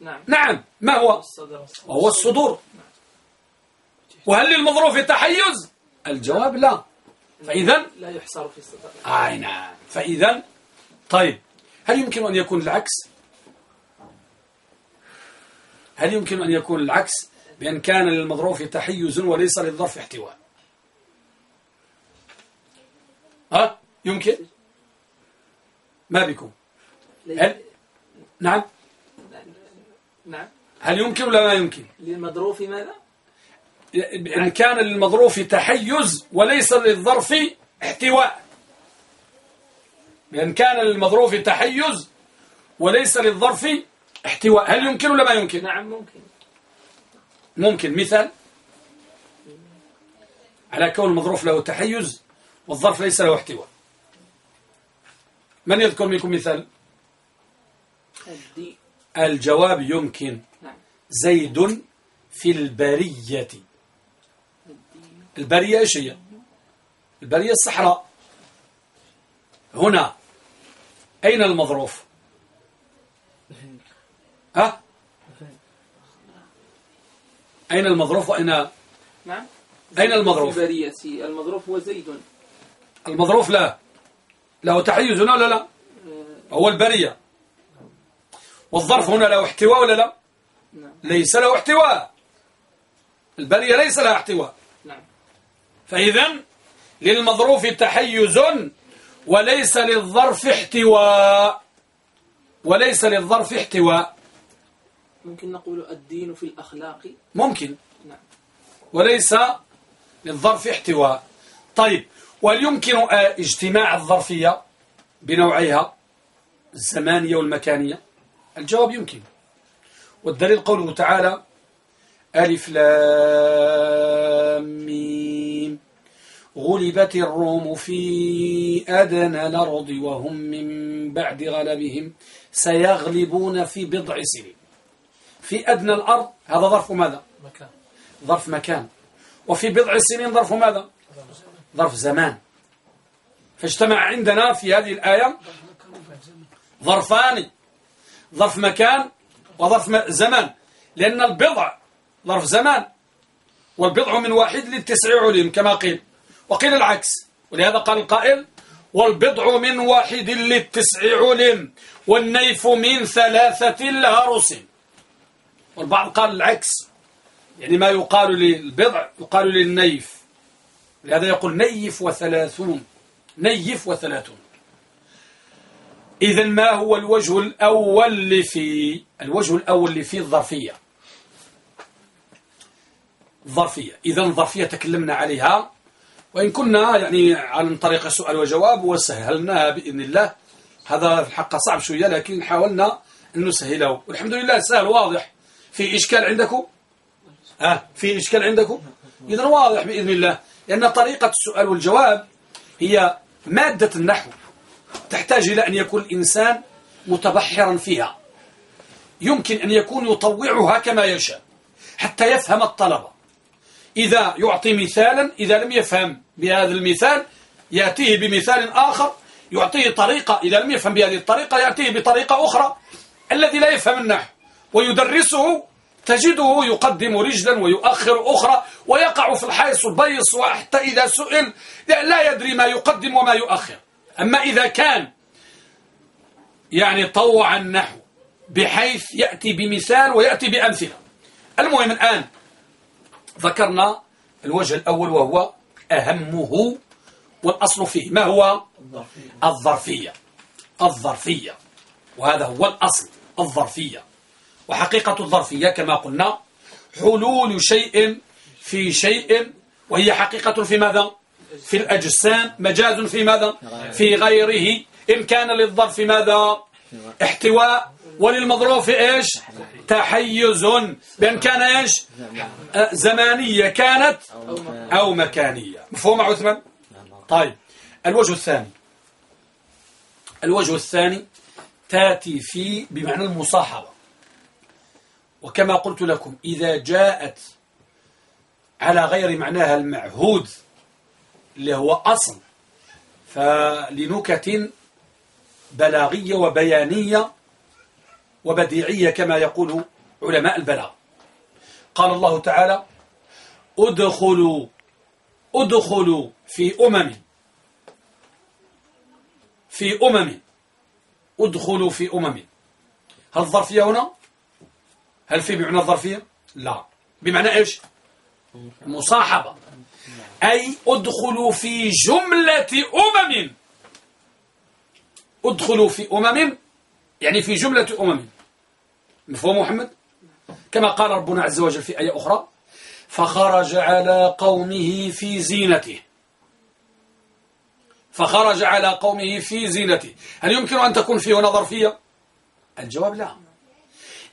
نعم. نعم. ما هو؟ وهو الصدور. وهل للمظروف تحيز؟ الجواب لا. فإذا لا يحصر في الصدور آي نعم. فإذا طيب. هل يمكن أن يكون العكس؟ هل يمكن أن يكون العكس بأن كان للمظروف تحيز وليس للظرف احتواء؟ ها؟ يمكن؟ ما بكم؟ هل نعم؟ نعم. هل يمكن ولا ما يمكن؟ للمظروف ماذا؟ بأن كان للمظروف تحيز وليس للظرف احتواء. بأن كان للمظروف تحيز وليس للظرف احتواء. هل يمكن ولا ما يمكن؟ نعم ممكن. ممكن. مثال على كون المظروف له تحيز والظرف ليس له احتواء. من يذكر منكم مثال؟ الجواب يمكن. نعم. زيد في البرية. البرية إيش هي؟ البرية الصحراء. هنا أين المظروف؟ ها؟ أين المظروف وأين نعم. أين المظروف؟ المظروف هو زيد. المظروف لا. له تحيز هنا ولا لا؟ هو البرية. والظرف هنا له احتواء ولا لا؟ نعم. ليس له احتواء. البرية ليس لها احتواء. نعم. فإذا للمظروف تحيز وليس للظرف احتواء. وليس للظرف احتواء. ممكن نقول الدين في الأخلاق. ممكن. نعم. وليس للظرف احتواء. طيب وهل يمكن آه، اجتماع الظرفية بنوعيها؟ الزمانية والمكانية؟ الجواب يمكن. والدليل قوله تعالى ألف لام ميم. غلبت الروم في أدنى الأرض وهم من بعد غلبهم سيغلبون في بضع سنين. في أدنى الأرض هذا ظرف ماذا؟ مكان. ظرف مكان. وفي بضع سنين ظرف ماذا؟ ظرف زمان. فاجتمع عندنا في هذه الآية ظرفان. ظرف مكان وظرف زمان. لأن البضع ظرف زمان والبضع من واحد للتسع علم كما قيل. وقيل العكس. ولهذا قال القائل والبضع من واحد للتسع علم والنيف من ثلاثة لها رسم والبعض قال العكس. يعني ما يقال للبضع يقال للنيف. لهذا يقول نيف وثلاثون. نيف وثلاثون. إذا ما هو الوجه الأول اللي في الوجه الأول فيه الظرفية؟ الظرفية إذا الظرفية تكلمنا عليها. وإن كنا يعني عن طريق سؤال وجواب وسهلناها بإذن الله هذا الحق صعب شوية لكن حاولنا أن نسهله. والحمد لله سهل واضح. في إشكال عندكم؟ ها؟ في إشكال عندكم؟ إذا واضح بإذن الله. لأن طريقة السؤال والجواب هي مادة النحو تحتاج إلى أن يكون الإنسان متبحرا فيها. يمكن أن يكون يطوعها كما يشاء حتى يفهم الطلبة. إذا يعطي مثالا إذا لم يفهم بهذا المثال يأتيه بمثال آخر يعطيه طريقة إذا لم يفهم بهذه الطريقة يأتيه بطريقة أخرى. الذي لا يفهم النحو ويدرسه تجده يقدم رجلا ويؤخر أخرى ويقع في الحيص البيص وحتى إذا سئل لا يدري ما يقدم وما يؤخر. أما إذا كان يعني طوع النحو بحيث يأتي بمثال ويأتي بأمثلة. المهم الآن ذكرنا الوجه الأول وهو أهمه والأصل فيه. ما هو؟ الظرفية. الظرفية. وهذا هو الأصل الظرفية. وحقيقة الظرفية كما قلنا حلول شيء في شيء وهي حقيقة في ماذا؟ في الأجسام. مجاز في ماذا؟ في غيره. إن كان للظرف ماذا؟ احتواء. وللمظروف إيش؟ تحيز. بأن كان إيش؟ زمانية كانت أو مكانية. مفهوم عثمان؟ طيب الوجه الثاني. الوجه الثاني تأتي في بمعنى المصاحبة. وكما قلت لكم إذا جاءت على غير معناها المعهود اللي هو أصل فلنكت بلاغية وبيانية وبديعية كما يقول علماء البلاغ. قال الله تعالى ادخلوا ادخلوا في أمم في أمم ادخلوا في أمم. هل الظرفية هنا؟ هل في بمعنى الظرفية لا. بمعنى إيش؟ مصاحبة. أي ادخلوا في جملة أمم. ادخلوا في أمم يعني في جملة أمم. مفهوم محمد؟ كما قال ربنا عز وجل في آية أخرى فخرج على قومه في زينته. فخرج على قومه في زينته. هل يمكن أن تكون في هنا ظرفية الجواب لا.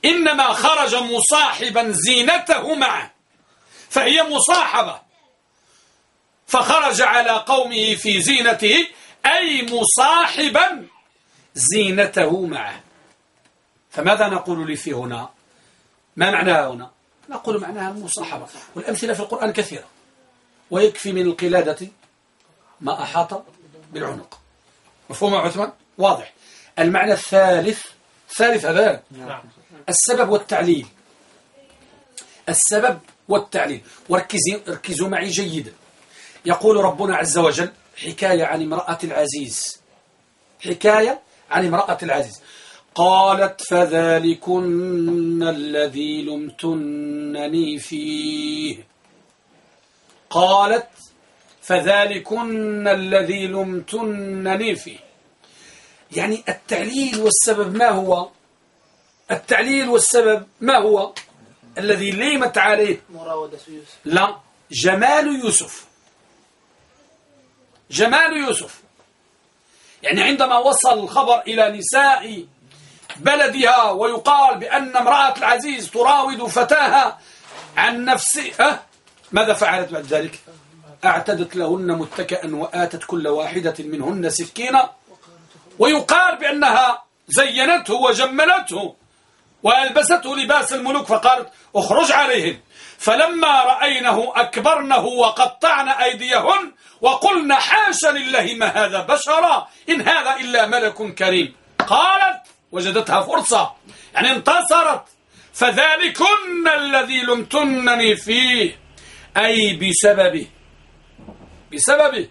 إنما خرج مصاحبا زينته معه فهي مصاحبة. فخرج على قومه في زينته أي مصاحبا زينته معه. فماذا نقول لي في هنا؟ ما معناها هنا؟ نقول معناها المصاحبة والأمثلة في القرآن كثيرة. ويكفي من القلادة ما أحاط بالعنق. مفهوم عثمان؟ واضح. المعنى الثالث ثالث هذا. نعم. السبب والتعليل. السبب والتعليل. وركزوا معي جيدا. يقول ربنا عز وجل حكاية عن امرأة العزيز. حكاية عن امرأة العزيز. قالت فذلكن الذي لمتنني فيه. قالت فذلكن الذي لمتنني فيه. يعني التعليل والسبب ما هو؟ التعليل والسبب ما هو الذي ليمت عليه؟ مراودة يوسف. لا جمال يوسف. جمال يوسف. يعني عندما وصل الخبر إلى نساء بلدها ويقال بأن امرأة العزيز تراود فتاها عن نفسها ماذا فعلت بعد ذلك؟ أعتدت لهن متكئا وآتت كل واحدة منهن سكينة. ويقال بأنها زينته وجملته وألبسته لباس الملوك فقالت اخرج عليهم فلما رأينه أكبرنه وقطعن أيديهن وقلنا حاشا لله ما هذا بشرا إن هذا إلا ملك كريم. قالت وجدتها فرصة يعني انتصرت. فذلكن الذي لمتنني فيه أي بسببه. بسببه.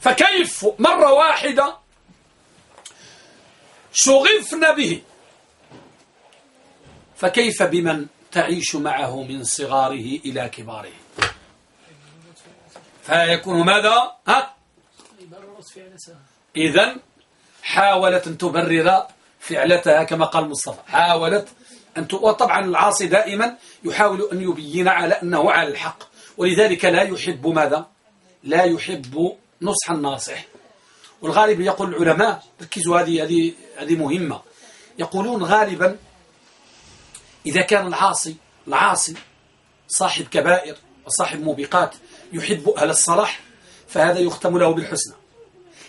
فكيف؟ مرة واحدة شغفنا به. فكيف بمن؟ تعيش معه من صغاره إلى كباره. فيكون ماذا؟ ها؟ إذا حاولت أن تبرر فعلتها كما قال مصطفى. حاولت أن ت... وطبعا العاصي دائما يحاول أن يبين على أنه على الحق. ولذلك لا يحب ماذا؟ لا يحب نصح الناصح. والغالب يقول العلماء ركزوا هذه هذه هذه مهمة. يقولون غالبا إذا كان العاصي العاصي صاحب كبائر وصاحب موبقات يحب أهل الصلاح فهذا يختم له بالحسنى.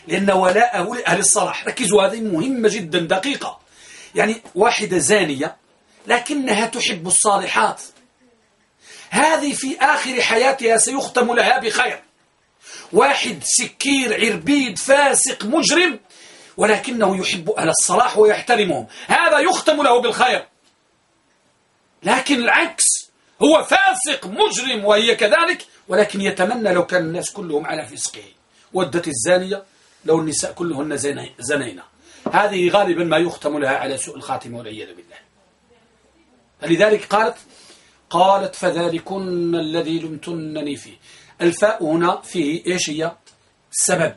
لأن ولاءه لأهل الصلاح. ركزوا هذه مهمة جدا دقيقة. يعني واحدة زانية لكنها تحب الصالحات. هذه في آخر حياتها سيختم لها بخير. واحد سكير عربيد فاسق مجرم ولكنه يحب أهل الصلاح ويحترمهم. هذا يختم له بالخير. لكن العكس هو فاسق مجرم وهي كذلك ولكن يتمنى لو كان الناس كلهم على فسقه. ودت الزانية لو النساء كلهن زنينا. هذه غالبا ما يختم لها على سوء الخاتمة والعياذ بالله. فلذلك قالت قالت فذلكن الذي لمتنني فيه. الفاء هنا فيه إيش هي؟ السبب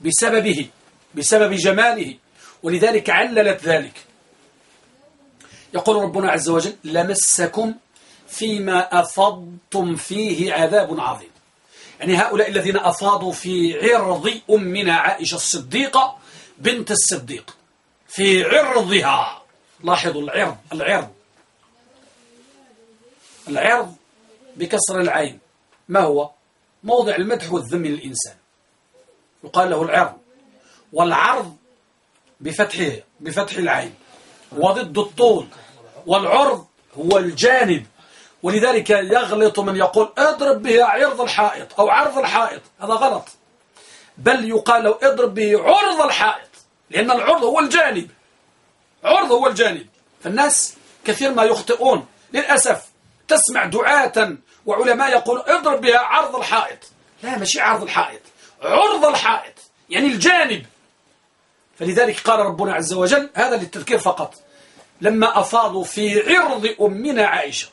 بسببه بسبب جماله. ولذلك عللت ذلك. يقول ربنا عز وجل لمسكم فيما أفضتم فيه عذاب عظيم. يعني هؤلاء الذين أفاضوا في عرض أمنا عائشة الصديقة بنت الصديق. في عرضها. لاحظوا العرض العرض. العرض بكسر العين. ما هو؟ موضع المدح والذم للإنسان. يقال له العرض. والعرض بفتحه بفتح العين. وضد الطول والعرض هو الجانب. ولذلك يغلط من يقول اضرب به عرض الحائط أو عرض الحائط. هذا غلط. بل يقال له اضرب به عرض الحائط لأن العرض هو الجانب. عرض هو الجانب. فالناس كثير ما يخطئون. للأسف تسمع دعاة وعلماء يقولون اضرب بها عرض الحائط. لا ماشي عرض الحائط. عرض الحائط يعني الجانب. فلذلك قال ربنا عز وجل هذا للتذكير فقط. لما أفاضوا في عرض أمنا عائشة.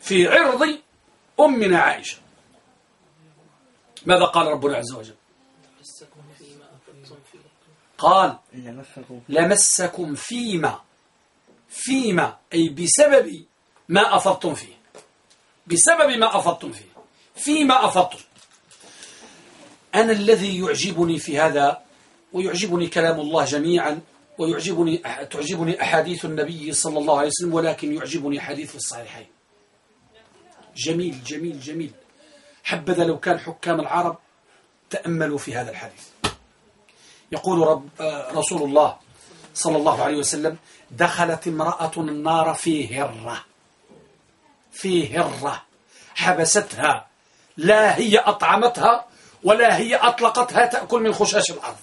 في عرض أمنا عائشة. ماذا قال ربنا عز وجل؟ قال لمسكم فيما فيما أي بسبب ما أفضتم فيه. بسبب ما أفضتم فيه. فيما أفضتم. أنا الذي يعجبني في هذا ويعجبني كلام الله جميعا ويعجبني تعجبني أحاديث النبي صلى الله عليه وسلم ولكن يعجبني حديث الصحيحين. جميل جميل جميل. حبذا لو كان حكام العرب تأملوا في هذا الحديث. يقول رب رسول الله صلى الله عليه وسلم دخلت امرأة النار في هرة. في هرة. حبستها. لا هي أطعمتها ولا هي أطلقتها تأكل من خشاش الأرض.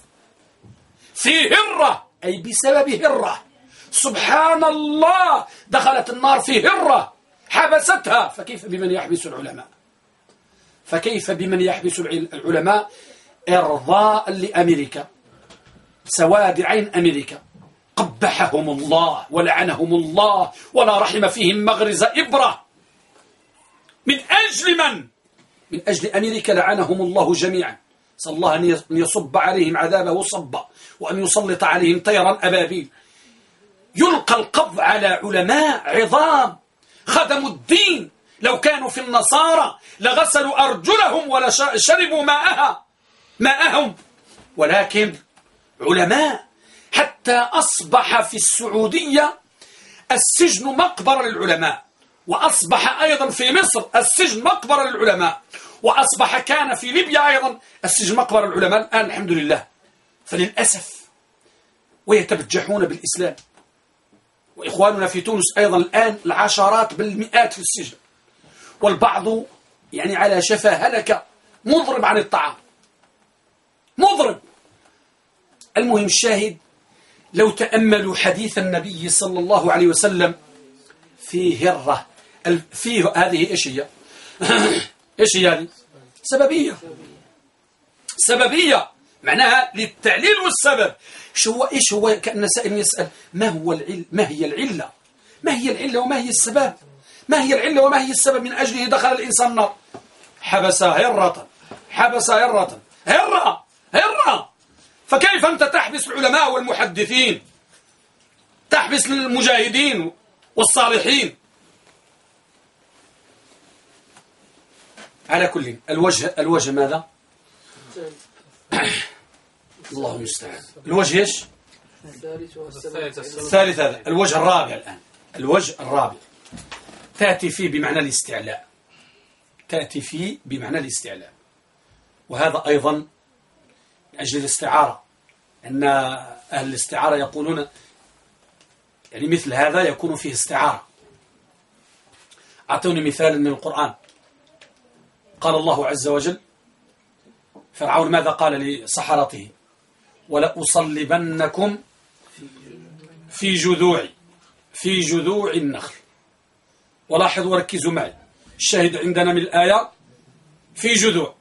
في هرة أي بسبب هرة. سبحان الله دخلت النار في هرة حبستها. فكيف بمن يحبس العلماء؟ فكيف بمن يحبس العلماء؟ إرضاء لأمريكا. سواد عين أمريكا. قبحهم الله ولعنهم الله ولا رحم فيهم مغرز إبرة. من أجل من؟ من أجل أمريكا لعنهم الله جميعا. صلى الله أن يصب عليهم عذابه صبا وأن يسلط عليهم طيرا أبابيل. يلقى القبض على علماء عظام. خدموا الدين. لو كانوا في النصارى لغسلوا أرجلهم ولا شربوا ماءها ماءهم. ولكن علماء حتى أصبح في السعودية السجن مقبرة للعلماء. وأصبح أيضا في مصر السجن مقبرة للعلماء. وأصبح كان في ليبيا أيضا السجن مقبرة للعلماء الآن الحمد لله. فللأسف ويتبجحون بالإسلام. وإخواننا في تونس أيضا الآن العشرات بالمئات في السجن. والبعض يعني على شفا هلك مضرب عن الطعام. مضرب. المهم الشاهد لو تأملوا حديث النبي صلى الله عليه وسلم في هرة في هذه إيش هي إيش هي هذه؟ سببية. سببية. معناها للتعليل والسبب شو هو إيش هو كأن سائل يسأل؟ ما هو العل ما هي العلة؟ ما هي العلة وما هي السبب؟ ما هي العلة وما هي السبب؟ من أجله دخل الإنسان النار. حبس هرة. حبس هرة. هرة! هرة! فكيف أنت تحبس العلماء والمحدثين؟ تحبس المجاهدين والصالحين. على كل الوجه الوجه ماذا؟ الله المستعان. الوجه إيش؟ الثالث هذا. الوجه الرابع الآن. الوجه الرابع. تأتي فيه بمعنى الاستعلاء. تأتي فيه بمعنى الاستعلاء. وهذا أيضا من أجل الاستعارة. أن أهل الاستعارة يقولون يعني مثل هذا يكون فيه استعارة. أعطوني مثال من القرآن. قال الله عز وجل فرعون ماذا قال لصحرته ولأصلبنكم في جذوع في جذوع النخل. ولاحظوا وركزوا معي الشاهد عندنا من الآية في جذوع.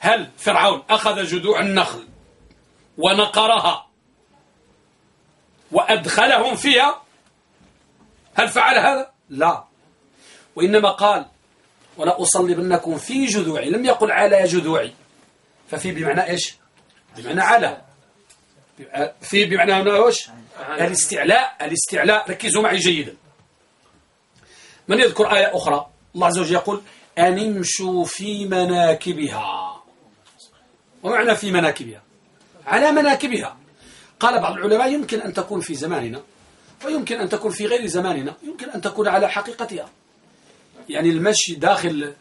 هل فرعون أخذ جذوع النخل ونقرها وأدخلهم فيها؟ هل فعل هذا؟ لا. وإنما قال ولا أصلبنكم في جذوعي. لم يقل على جذوعي. ففي بمعنى إيش؟ بمعنى على في بمعنى هنا إيش؟ الاستعلاء. الاستعلاء. ركزوا معي جيدا. من يذكر آية أخرى؟ الله عز وجل يقول أن امشوا في مناكبها. ومعنى في مناكبها؟ على مناكبها. قال بعض العلماء يمكن أن تكون في زماننا ويمكن أن تكون في غير زماننا يمكن أن تكون على حقيقتها. يعني المشي داخل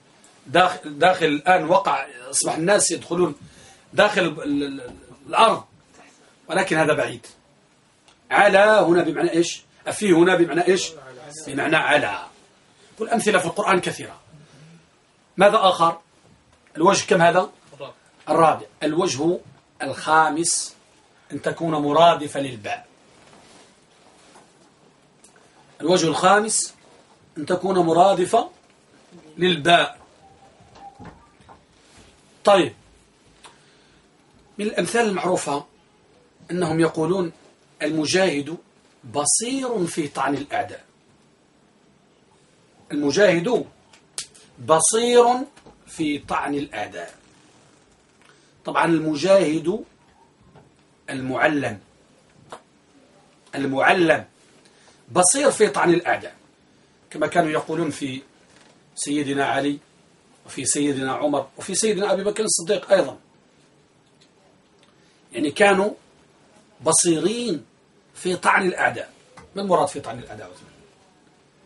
داخل, داخل الآن وقع أصبح الناس يدخلون داخل الأرض. ولكن هذا بعيد. على هنا بمعنى إيش؟ أفي هنا بمعنى إيش؟ بمعنى على والأمثلة في القرآن كثيرة. ماذا آخر؟ الوجه كم هذا؟ الرابع. الوجه الخامس. أن تكون مرادفة للباء. الوجه الخامس. أن تكون مرادفة للباء. طيب. من الأمثال المعروفة أنهم يقولون المجاهد بصير في طعن الأعداء. المجاهد بصير في طعن الأعداء. طبعا المجاهد المعلم المعلم بصير في طعن الأعداء كما كانوا يقولون في سيدنا علي وفي سيدنا عمر وفي سيدنا أبي بكر الصديق أيضا. يعني كانوا بصيرين في طعن الأعداء. ما المراد في طعن الأعداء؟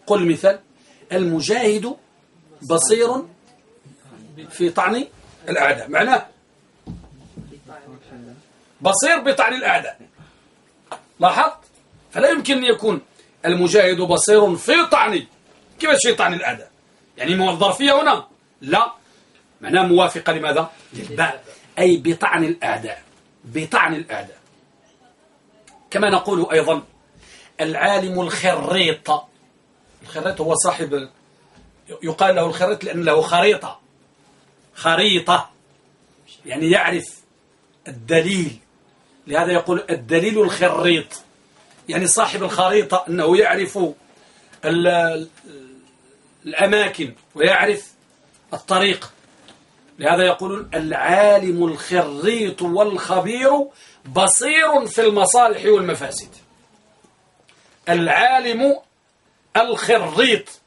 قل مثال المجاهد بصير في طعن الأعداء. معناه بصير بطعن الأعداء. لاحظت؟ فلا يمكن أن يكون المجاهد بصير في طعن كيف في طعن الأعداء؟ يعني الظرفية هنا. لا. معناه موافقة لماذا؟ للباء أي بطعن الأعداء. بطعن الأعداء. كما نقول أيضا العالم الخريط. الخريط هو صاحب يقال له الخريط لأن له خريطة. خريطة. يعني يعرف الدليل. لهذا يقول الدليل الخريط. يعني صاحب الخريطة أنه يعرف الأماكن ويعرف الطريق. لهذا يقولون العالم الخريط والخبير بصير في المصالح والمفاسد. العالم الخريط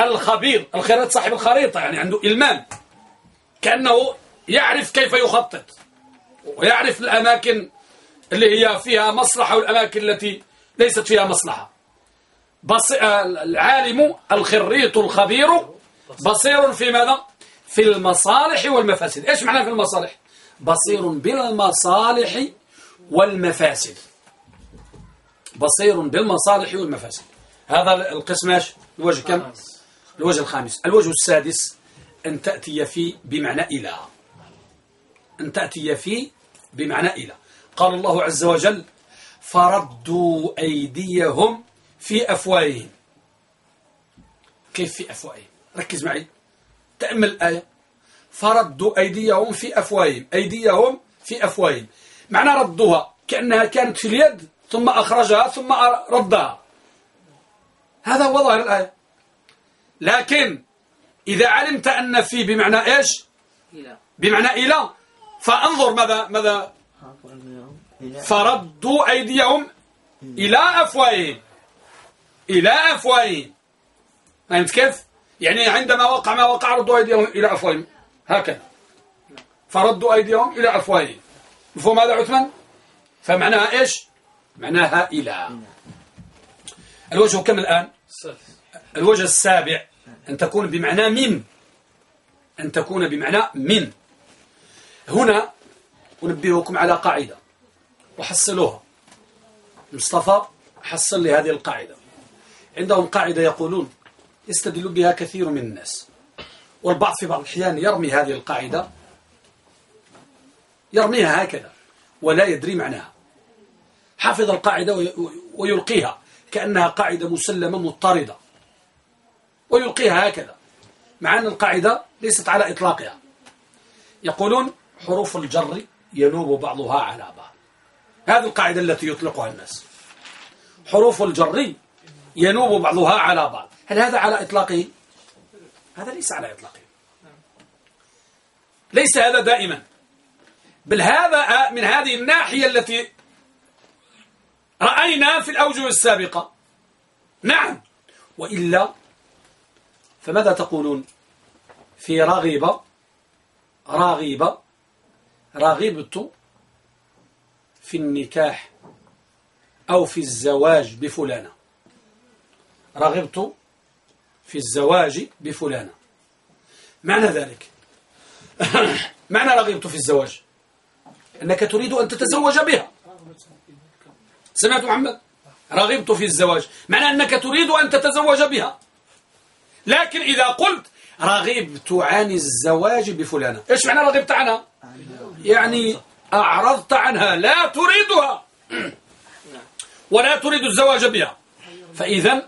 الخبير. الخريط صاحب الخريطة يعني عنده إلمام. كأنه يعرف كيف يخطط ويعرف الأماكن اللي هي فيها مصلحة والأماكن التي ليست فيها مصلحة. بص... العالم الخريط الخبير بصير في ماذا؟ في المصالح والمفاسد. إيش معنى في المصالح؟ بصير بالمصالح والمفاسد. بصير بالمصالح والمفاسد. هذا القسم إيش؟ الوجه كم؟ الوجه الخامس. الوجه السادس أن تأتي في بمعنى إلى. أن تأتي في بمعنى إلى. قال الله عز وجل فردوا أيديهم في أفواههم كيف في أفواههم ركز معي. تأمل الآية فردوا أيديهم في أفواههم. أيديهم في أفواههم. معنى ردوها. كأنها كانت في اليد ثم أخرجها ثم ردها. هذا هو ظاهر الآية. لكن إذا علمت أن في بمعنى إيش؟ بمعنى إلى فانظر ماذا ماذا؟ فردوا أيديهم إلى أفواههم. إلى أفواههم. فهمت كيف؟ يعني عندما وقع ما وقع ردوا أيديهم إلى أفواههم. هكذا. فردوا أيديهم إلى أفواههم. مفهوم هذا عثمان؟ فمعناها إيش؟ معناها إلى. الوجه كم الآن؟ الوجه السابع. أن تكون بمعنى من. أن تكون بمعنى من. هنا أنبهكم على قاعدة. وحصلوها. مصطفى حصل لي هذه القاعدة. عندهم قاعدة يقولون يستدل بها كثير من الناس. والبعض في بعض الأحيان يرمي هذه القاعدة يرميها هكذا ولا يدري معناها. حافظ القاعدة ويلقيها كأنها قاعدة مسلمة مضطردة. ويلقيها هكذا مع أن القاعدة ليست على إطلاقها. يقولون حروف الجر ينوب بعضها على بعض. هذه القاعدة التي يطلقها الناس. حروف الجر ينوب بعضها على بعض. هل هذا على إطلاقه؟ هذا ليس على إطلاقه. ليس هذا دائما. بل هذا من هذه الناحية التي رأينا في الأوجه السابقة. نعم. وإلا فماذا تقولون؟ في رغب راغب رغبت في النكاح أو في الزواج بفلانة. رغبت في الزواج بفلانة. معنى ذلك؟ معنى رغبت في الزواج؟ أنك تريد أن تتزوج بها. سمعت محمد؟ رغبت في الزواج. معنى أنك تريد أن تتزوج بها. لكن إذا قلت رغبت عن الزواج بفلانة إيش معنى رغبت عنها؟ يعني أعرضت عنها. لا تريدها. ولا تريد الزواج بها. فإذا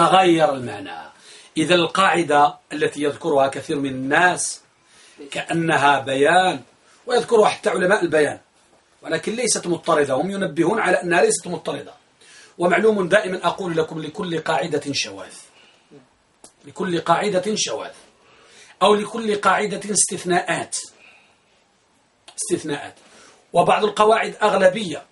تغير المعنى. إذا القاعدة التي يذكرها كثير من الناس كأنها بيان ويذكرها حتى علماء البيان ولكن ليست مضطردة هم ينبهون على أنها ليست مضطردة. ومعلوم دائما أقول لكم لكل قاعدة شواذ. لكل قاعدة شواذ. أو لكل قاعدة استثناءات. استثناءات. وبعض القواعد أغلبية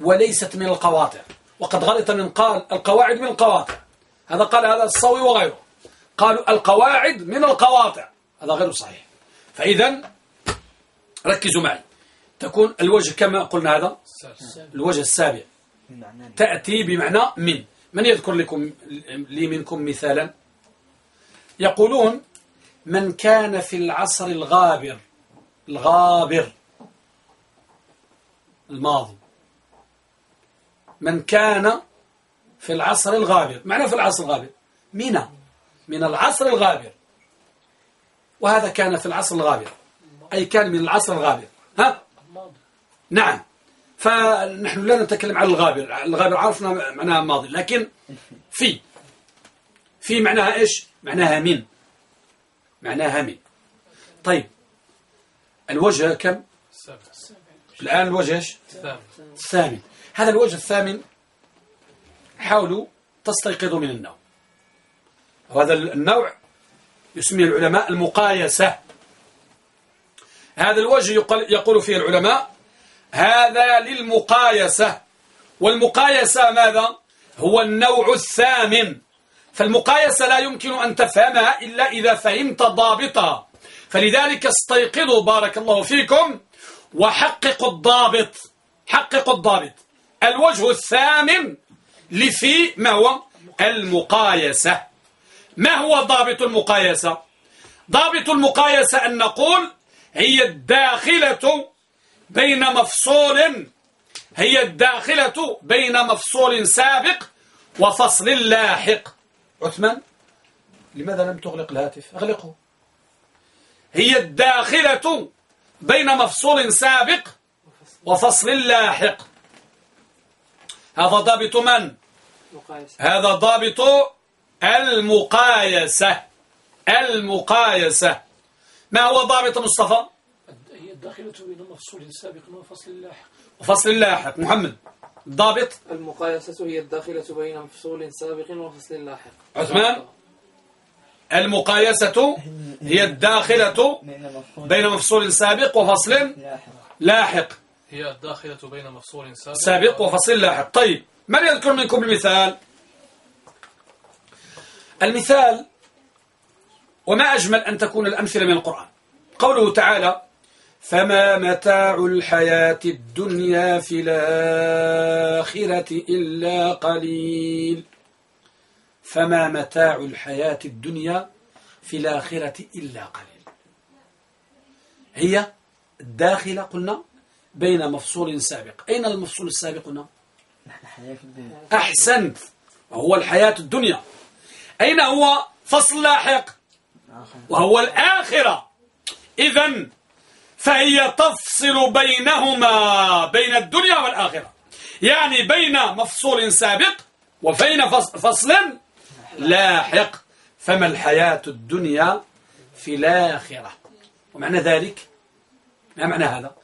وليست من القواطع. وقد غلط من قال القواعد من القواطع. هذا قال هذا الصوي وغيره. قالوا القواعد من القواطع. هذا غير صحيح. فإذا ركزوا معي. تكون الوجه كما قلنا هذا الوجه السابع. تأتي بمعنى من. من يذكر لكم لي منكم مثالا؟ يقولون من كان في العصر الغابر الغابر الماضي. من كان في العصر الغابر. معنى في العصر الغابر؟ من من العصر الغابر. وهذا كان في العصر الغابر. أي كان من العصر الغابر. ها؟ نعم. فنحن لا نتكلم عن الغابر. الغابر عرفنا معناها ماضي. لكن في في معناها إيش؟ معناها من. معناها من. طيب. الوجه كم؟ الآن الوجه إيش؟ الثامن هذا الوجه الثامن حاولوا تستيقظوا من النوم. وهذا النوع يسميه العلماء المقايسة. هذا الوجه يقول فيه العلماء هذا للمقايسة. والمقايسة ماذا؟ هو النوع الثامن. فالمقايسة لا يمكن أن تفهمها إلا إذا فهمت ضابطها. فلذلك استيقظوا بارك الله فيكم وحققوا الضابط. حققوا الضابط. الوجه الثامن لفي ما هو؟ المقايسة. ما هو ضابط المقايسة؟ ضابط المقايسة أن نقول هي الداخلة بين مفصول هي الداخلة بين مفصول سابق وفصل لاحق. عثمان لماذا لم تغلق الهاتف؟ أغلقه. هي الداخلة بين مفصول سابق وفصل لاحق. هذا ضابط من. هذا ضابط المقايسة. المقايسة. ما هو ضابط مصطفى؟ هي الداخلة بين مفصول سابق وفصل لاحق وفصل لاحق محمد ضابط؟ المقايسة هي الداخلة بين مفصول سابق وفصل لاحق. عثمان المقايسة هي الداخلة بين مفصول سابق وفصل لاحق. هي الداخلة بين مفصول سابق, سابق وفصل لاحق. طيب. من يذكر منكم المثال؟ المثال وما أجمل أن تكون الأمثلة من القرآن. قوله تعالى فما متاع الحياة الدنيا في الآخرة إلا قليل. فما متاع الحياة الدنيا في الآخرة إلا قليل. هي الداخلة قلنا بين مفصول سابق. أين المفصول السابق هنا أحسنت وهو الحياة الدنيا. أين هو فصل لاحق؟ وهو الآخرة. إذا فهي تفصل بينهما بين الدنيا والآخرة. يعني بين مفصول سابق وبين فصل لاحق. فما الحياة الدنيا في الآخرة؟ ومعنى ذلك ما معنى هذا؟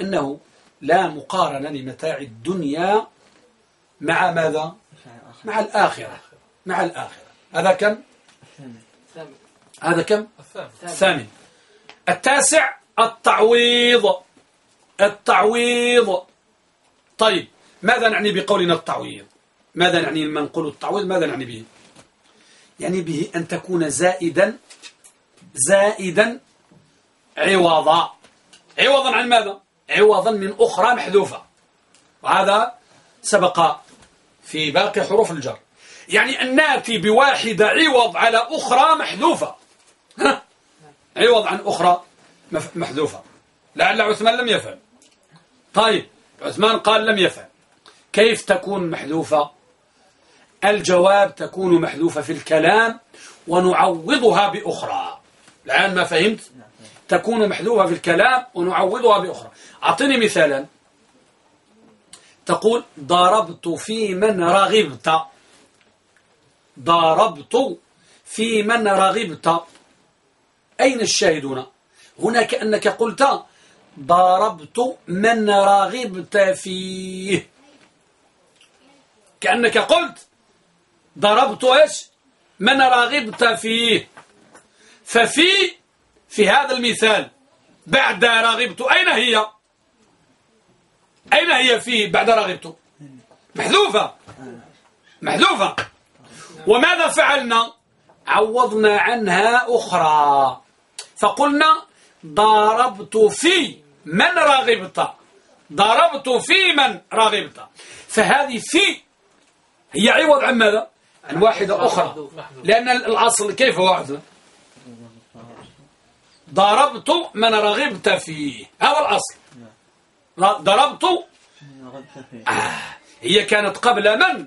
أنه لا مقارنة لمتاع الدنيا مع ماذا؟ مع الآخرة. مع الآخرة. هذا كم؟ هذا كم؟ الثامن التاسع التعويض. التعويض. طيب ماذا نعني بقولنا التعويض؟ ماذا نعني لما نقول التعويض؟ ماذا نعني به؟ يعني به أن تكون زائدا زائدا عوضا. عوضا عن ماذا؟ عوضا من أخرى محذوفة. وهذا سبق في باقي حروف الجر. يعني أن نأتي بواحدة عوض على أخرى محذوفة. ها؟ عوض عن أخرى محذوفة. لعل عثمان لم يفعل طيب عثمان قال لم يفعل كيف تكون محذوفة؟ الجواب تكون محذوفة في الكلام ونعوضها بأخرى. الآن ما فهمت؟ تكون محذوفة في الكلام ونعوضها بأخرى. أعطني مثالا. تقول ضربت في من رغبت. ضربت في من رغبت. أين الشاهدون؟ هنا كأنك قلت ضربت من رغبت فيه. كأنك قلت ضربت إيش؟ من رغبت فيه. ففي في هذا المثال بعد رغبت أين هي؟ أين هي فيه بعد رغبت محذوفة. محذوفة. وماذا فعلنا؟ عوضنا عنها أخرى. فقلنا ضربت في من رغبت ضربت في من رغبت فهذه في هي عوض عن ماذا؟ عن واحدة أخرى. لأن الأصل كيف هو ضربت من رغبت فيه. هذا الأصل. ضربت. آه هي كانت قبل من؟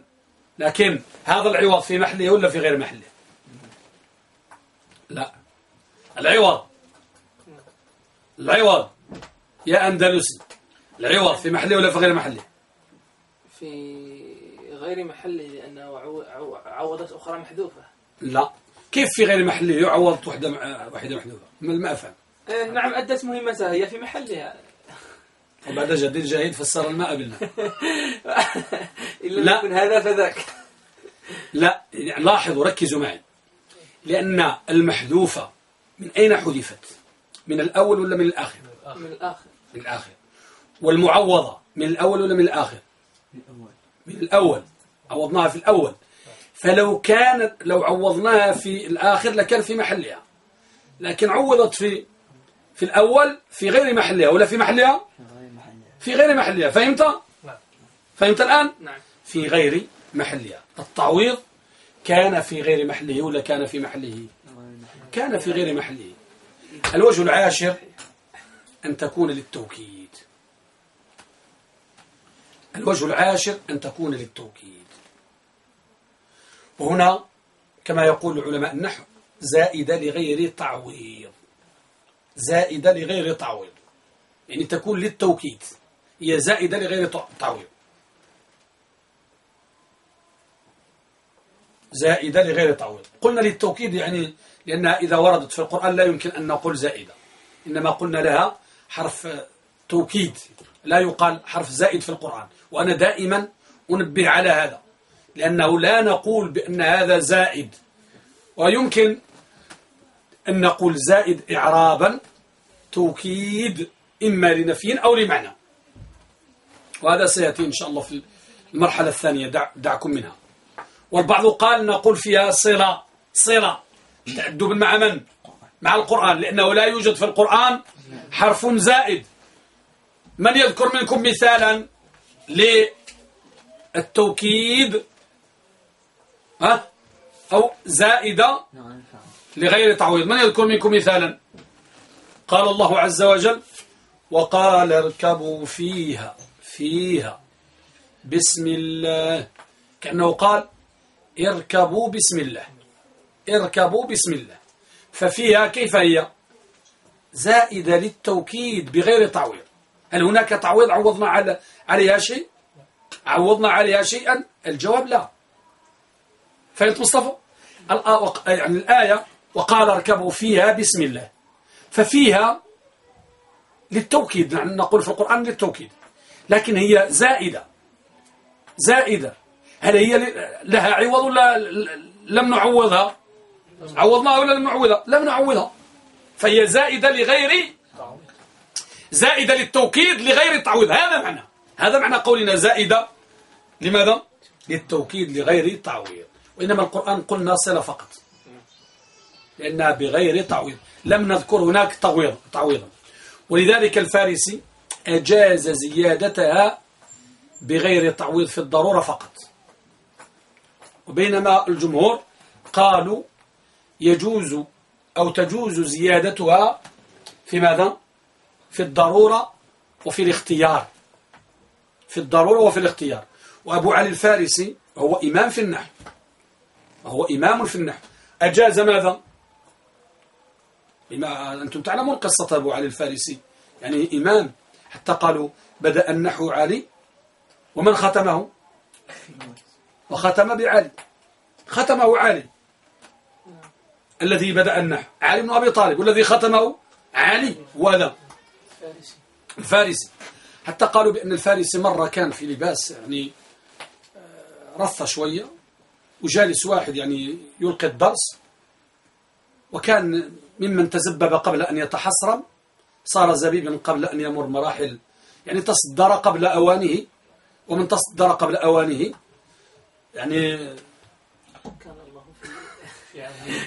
لكن هذا العوض في محله ولا في غير محله؟ لا. العوض. العوض. يا أندلسي العوض في محله ولا في غير محله؟ في غير محله لأنه عوضت أخرى محذوفة. لا. كيف في غير محله يعوض وحدة واحدة محذوفة؟ ما أفهم. إيه، نعم أدت مهمتها هي في محلها. وبعد جديد جاهد فسر الماء بالله إلا لا. يكون هذا فذاك. لا يعني لاحظوا ركزوا معي. لأن المحذوفة من أين حذفت؟ من الأول ولا من الآخر؟ من الآخر. من الآخر. والمعوضة من الأول ولا من الآخر؟ من الأول. عوضناها في الأول. فلو كانت لو عوضناها في الآخر لكان في محلها. لكن عوضت في في الأول في غير محلها ولا في محلها؟ في غير محلها فهمت؟ نعم. فهمت الآن؟ نعم. في غير محلها. التعويض كان في غير محله ولا كان في محله؟ كان في غير محله. الوجه العاشر أن تكون للتوكيد. الوجه العاشر أن تكون للتوكيد. وهنا كما يقول علماء النحو زائدة لغير تعويض. زائدة لغير تعويض. يعني تكون للتوكيد. هي زائدة لغير تعويض زائدة لغير تعويض قلنا للتوكيد يعني لأنها إذا وردت في القرآن لا يمكن أن نقول زائدة. إنما قلنا لها حرف توكيد. لا يقال حرف زائد في القرآن. وأنا دائما أنبه على هذا. لأنه لا نقول بأن هذا زائد. ويمكن أن نقول زائد إعرابا توكيد إما لنفي أو لمعنى. وهذا سيأتي إن شاء الله في المرحلة الثانية دع دعكم منها. والبعض قال نقول فيها صلة صلة. تأدب مع من؟ مع القرآن لأنه لا يوجد في القرآن حرف زائد. من يذكر منكم مثالا للتوكيد؟ ها؟ أو زائدة لغير تعويض. من يذكر منكم مثالا؟ قال الله عز وجل وقال اركبوا فيها. فيها. بسم الله. كأنه قال اركبوا بسم الله. اركبوا بسم الله. ففيها كيف هي؟ زائدة للتوكيد بغير تعويض. هل هناك تعويض عوضنا على عليها شيء؟ عوضنا عليها شيئا؟ الجواب لا. فهمت مصطفى؟ يعني الآية وقال اركبوا فيها بسم الله. ففيها للتوكيد نقول في القرآن للتوكيد. لكن هي زائدة. زائدة. هل هي لها عوض ولا لم نعوضها؟ عوضناها ولا لم نعوضها؟ لم نعوضها. فهي زائدة لغير زائدة للتوكيد لغير التعويض. هذا معنى. هذا معنى قولنا زائدة. لماذا؟ للتوكيد لغير التعويض وإنما القرآن قلنا صلة فقط. لأنها بغير تعويض. لم نذكر هناك تعويض تعويضا. ولذلك الفارسي أجاز زيادتها بغير تعويض في الضرورة فقط. وبينما الجمهور قالوا يجوز أو تجوز زيادتها في ماذا؟ في الضرورة وفي الاختيار. في الضرورة وفي الاختيار. وأبو علي الفارسي هو إمام في النحو وهو إمام في النحو. أجاز ماذا؟ بما أنتم تعلمون قصة أبو علي الفارسي. يعني إمام حتى قالوا بدأ النحو علي ومن ختمه؟ وختم بعلي ختمه علي الذي بدأ النحو. علي بن أبي طالب. والذي ختمه؟ علي. وهذا الفارسي. حتى قالوا بأن الفارسي مرة كان في لباس يعني آه، رثة شوية. وجالس واحد يعني يلقي الدرس. وكان ممن تزبب قبل أن يتحصرم. صار زبيبا قبل أن يمر مراحل. يعني تصدر قبل أوانه ومن تصدر قبل أوانه. يعني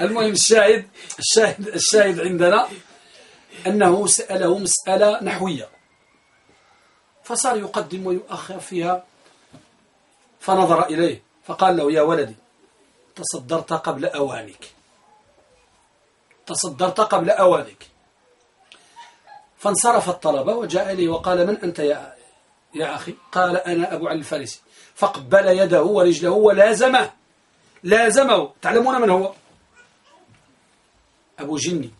المهم الشاهد الشاهد الشاهد عندنا أنه سأله مسألة نحوية. فصار يقدم ويؤخر فيها فنظر إليه فقال له يا ولدي تصدرت قبل أوانك. تصدرت قبل أوانك. فانصرف الطلبة وجاء إليه وقال من أنت يا, يا أخي؟ قال أنا أبو علي الفارسي. فقبل يده ورجله ولازمه. لازمه. تعلمون من هو؟ أبو جني.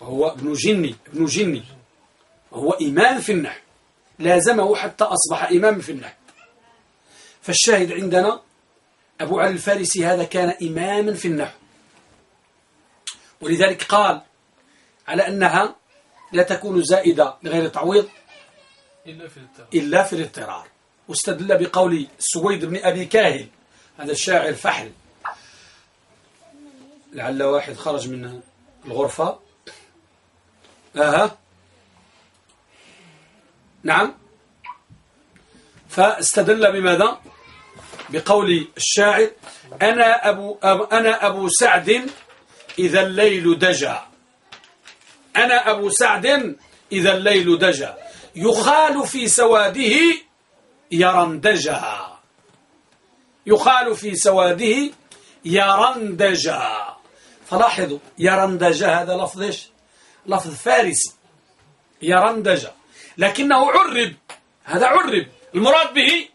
وهو ابن جني ابن جني. وهو إمام في النحو. لازمه حتى أصبح إمام في النحو. فالشاهد عندنا أبو علي الفارسي هذا كان إماما في النحو. ولذلك قال على أنها لا تكون زائدة لغير تعويض إلا في الاضطرار. إلا في الاضطرار. واستدل بقول سويد بن أبي كاهل هذا الشاعر فحل لعل واحد خرج من الغرفة. آه. نعم. فاستدل بماذا؟ بقول الشاعر أنا أبو, أنا أبو سعد إذا الليل دجى. أنا أبو سعد إذا الليل دجى. يخال في سواده يرندجا يخال في سواده يرندجا فلاحظوا يرندجا هذا لفظ إيش؟ لفظ فارسي. يرندجا لكنه عرب. هذا عرب. المراد به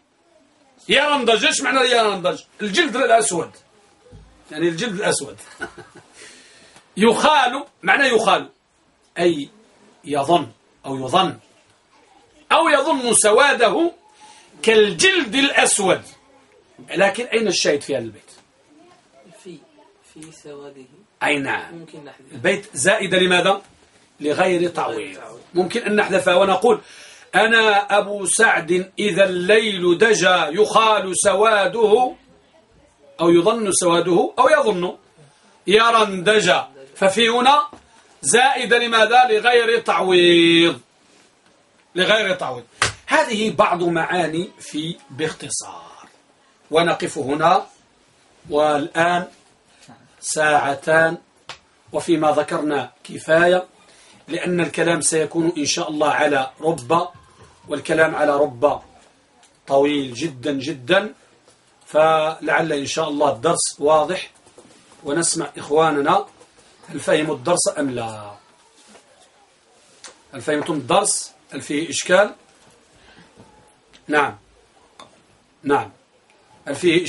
يرندج إيش معنى يرندج الجلد الأسود. يعني الجلد الأسود. يخال معنى يخال. أي يظن أو يظن أو يظن سواده كالجلد الأسود. لكن أين الشاهد في هذا البيت؟ في في سواده. أي نعم ممكن نحذف. البيت زائدة لماذا؟ لغير تعويض. ممكن أن نحذفها ونقول أنا أبو سعد إذا الليل دجى يخال سواده أو يظن سواده أو يظن. يرى اندجى ففي هنا زائدة لماذا؟ لغير تعويض. لغير تعويض. هذه بعض معاني في باختصار. ونقف هنا. والآن ساعتان. وفيما ذكرنا كفاية. لأن الكلام سيكون إن شاء الله على رب. والكلام على رب طويل جدا جدا. فلعل إن شاء الله الدرس واضح. ونسمع إخواننا هل فهموا الدرس أم لا؟ هل فهمتم الدرس؟ هل فيه إشكال؟ نعم. نعم. هل فيه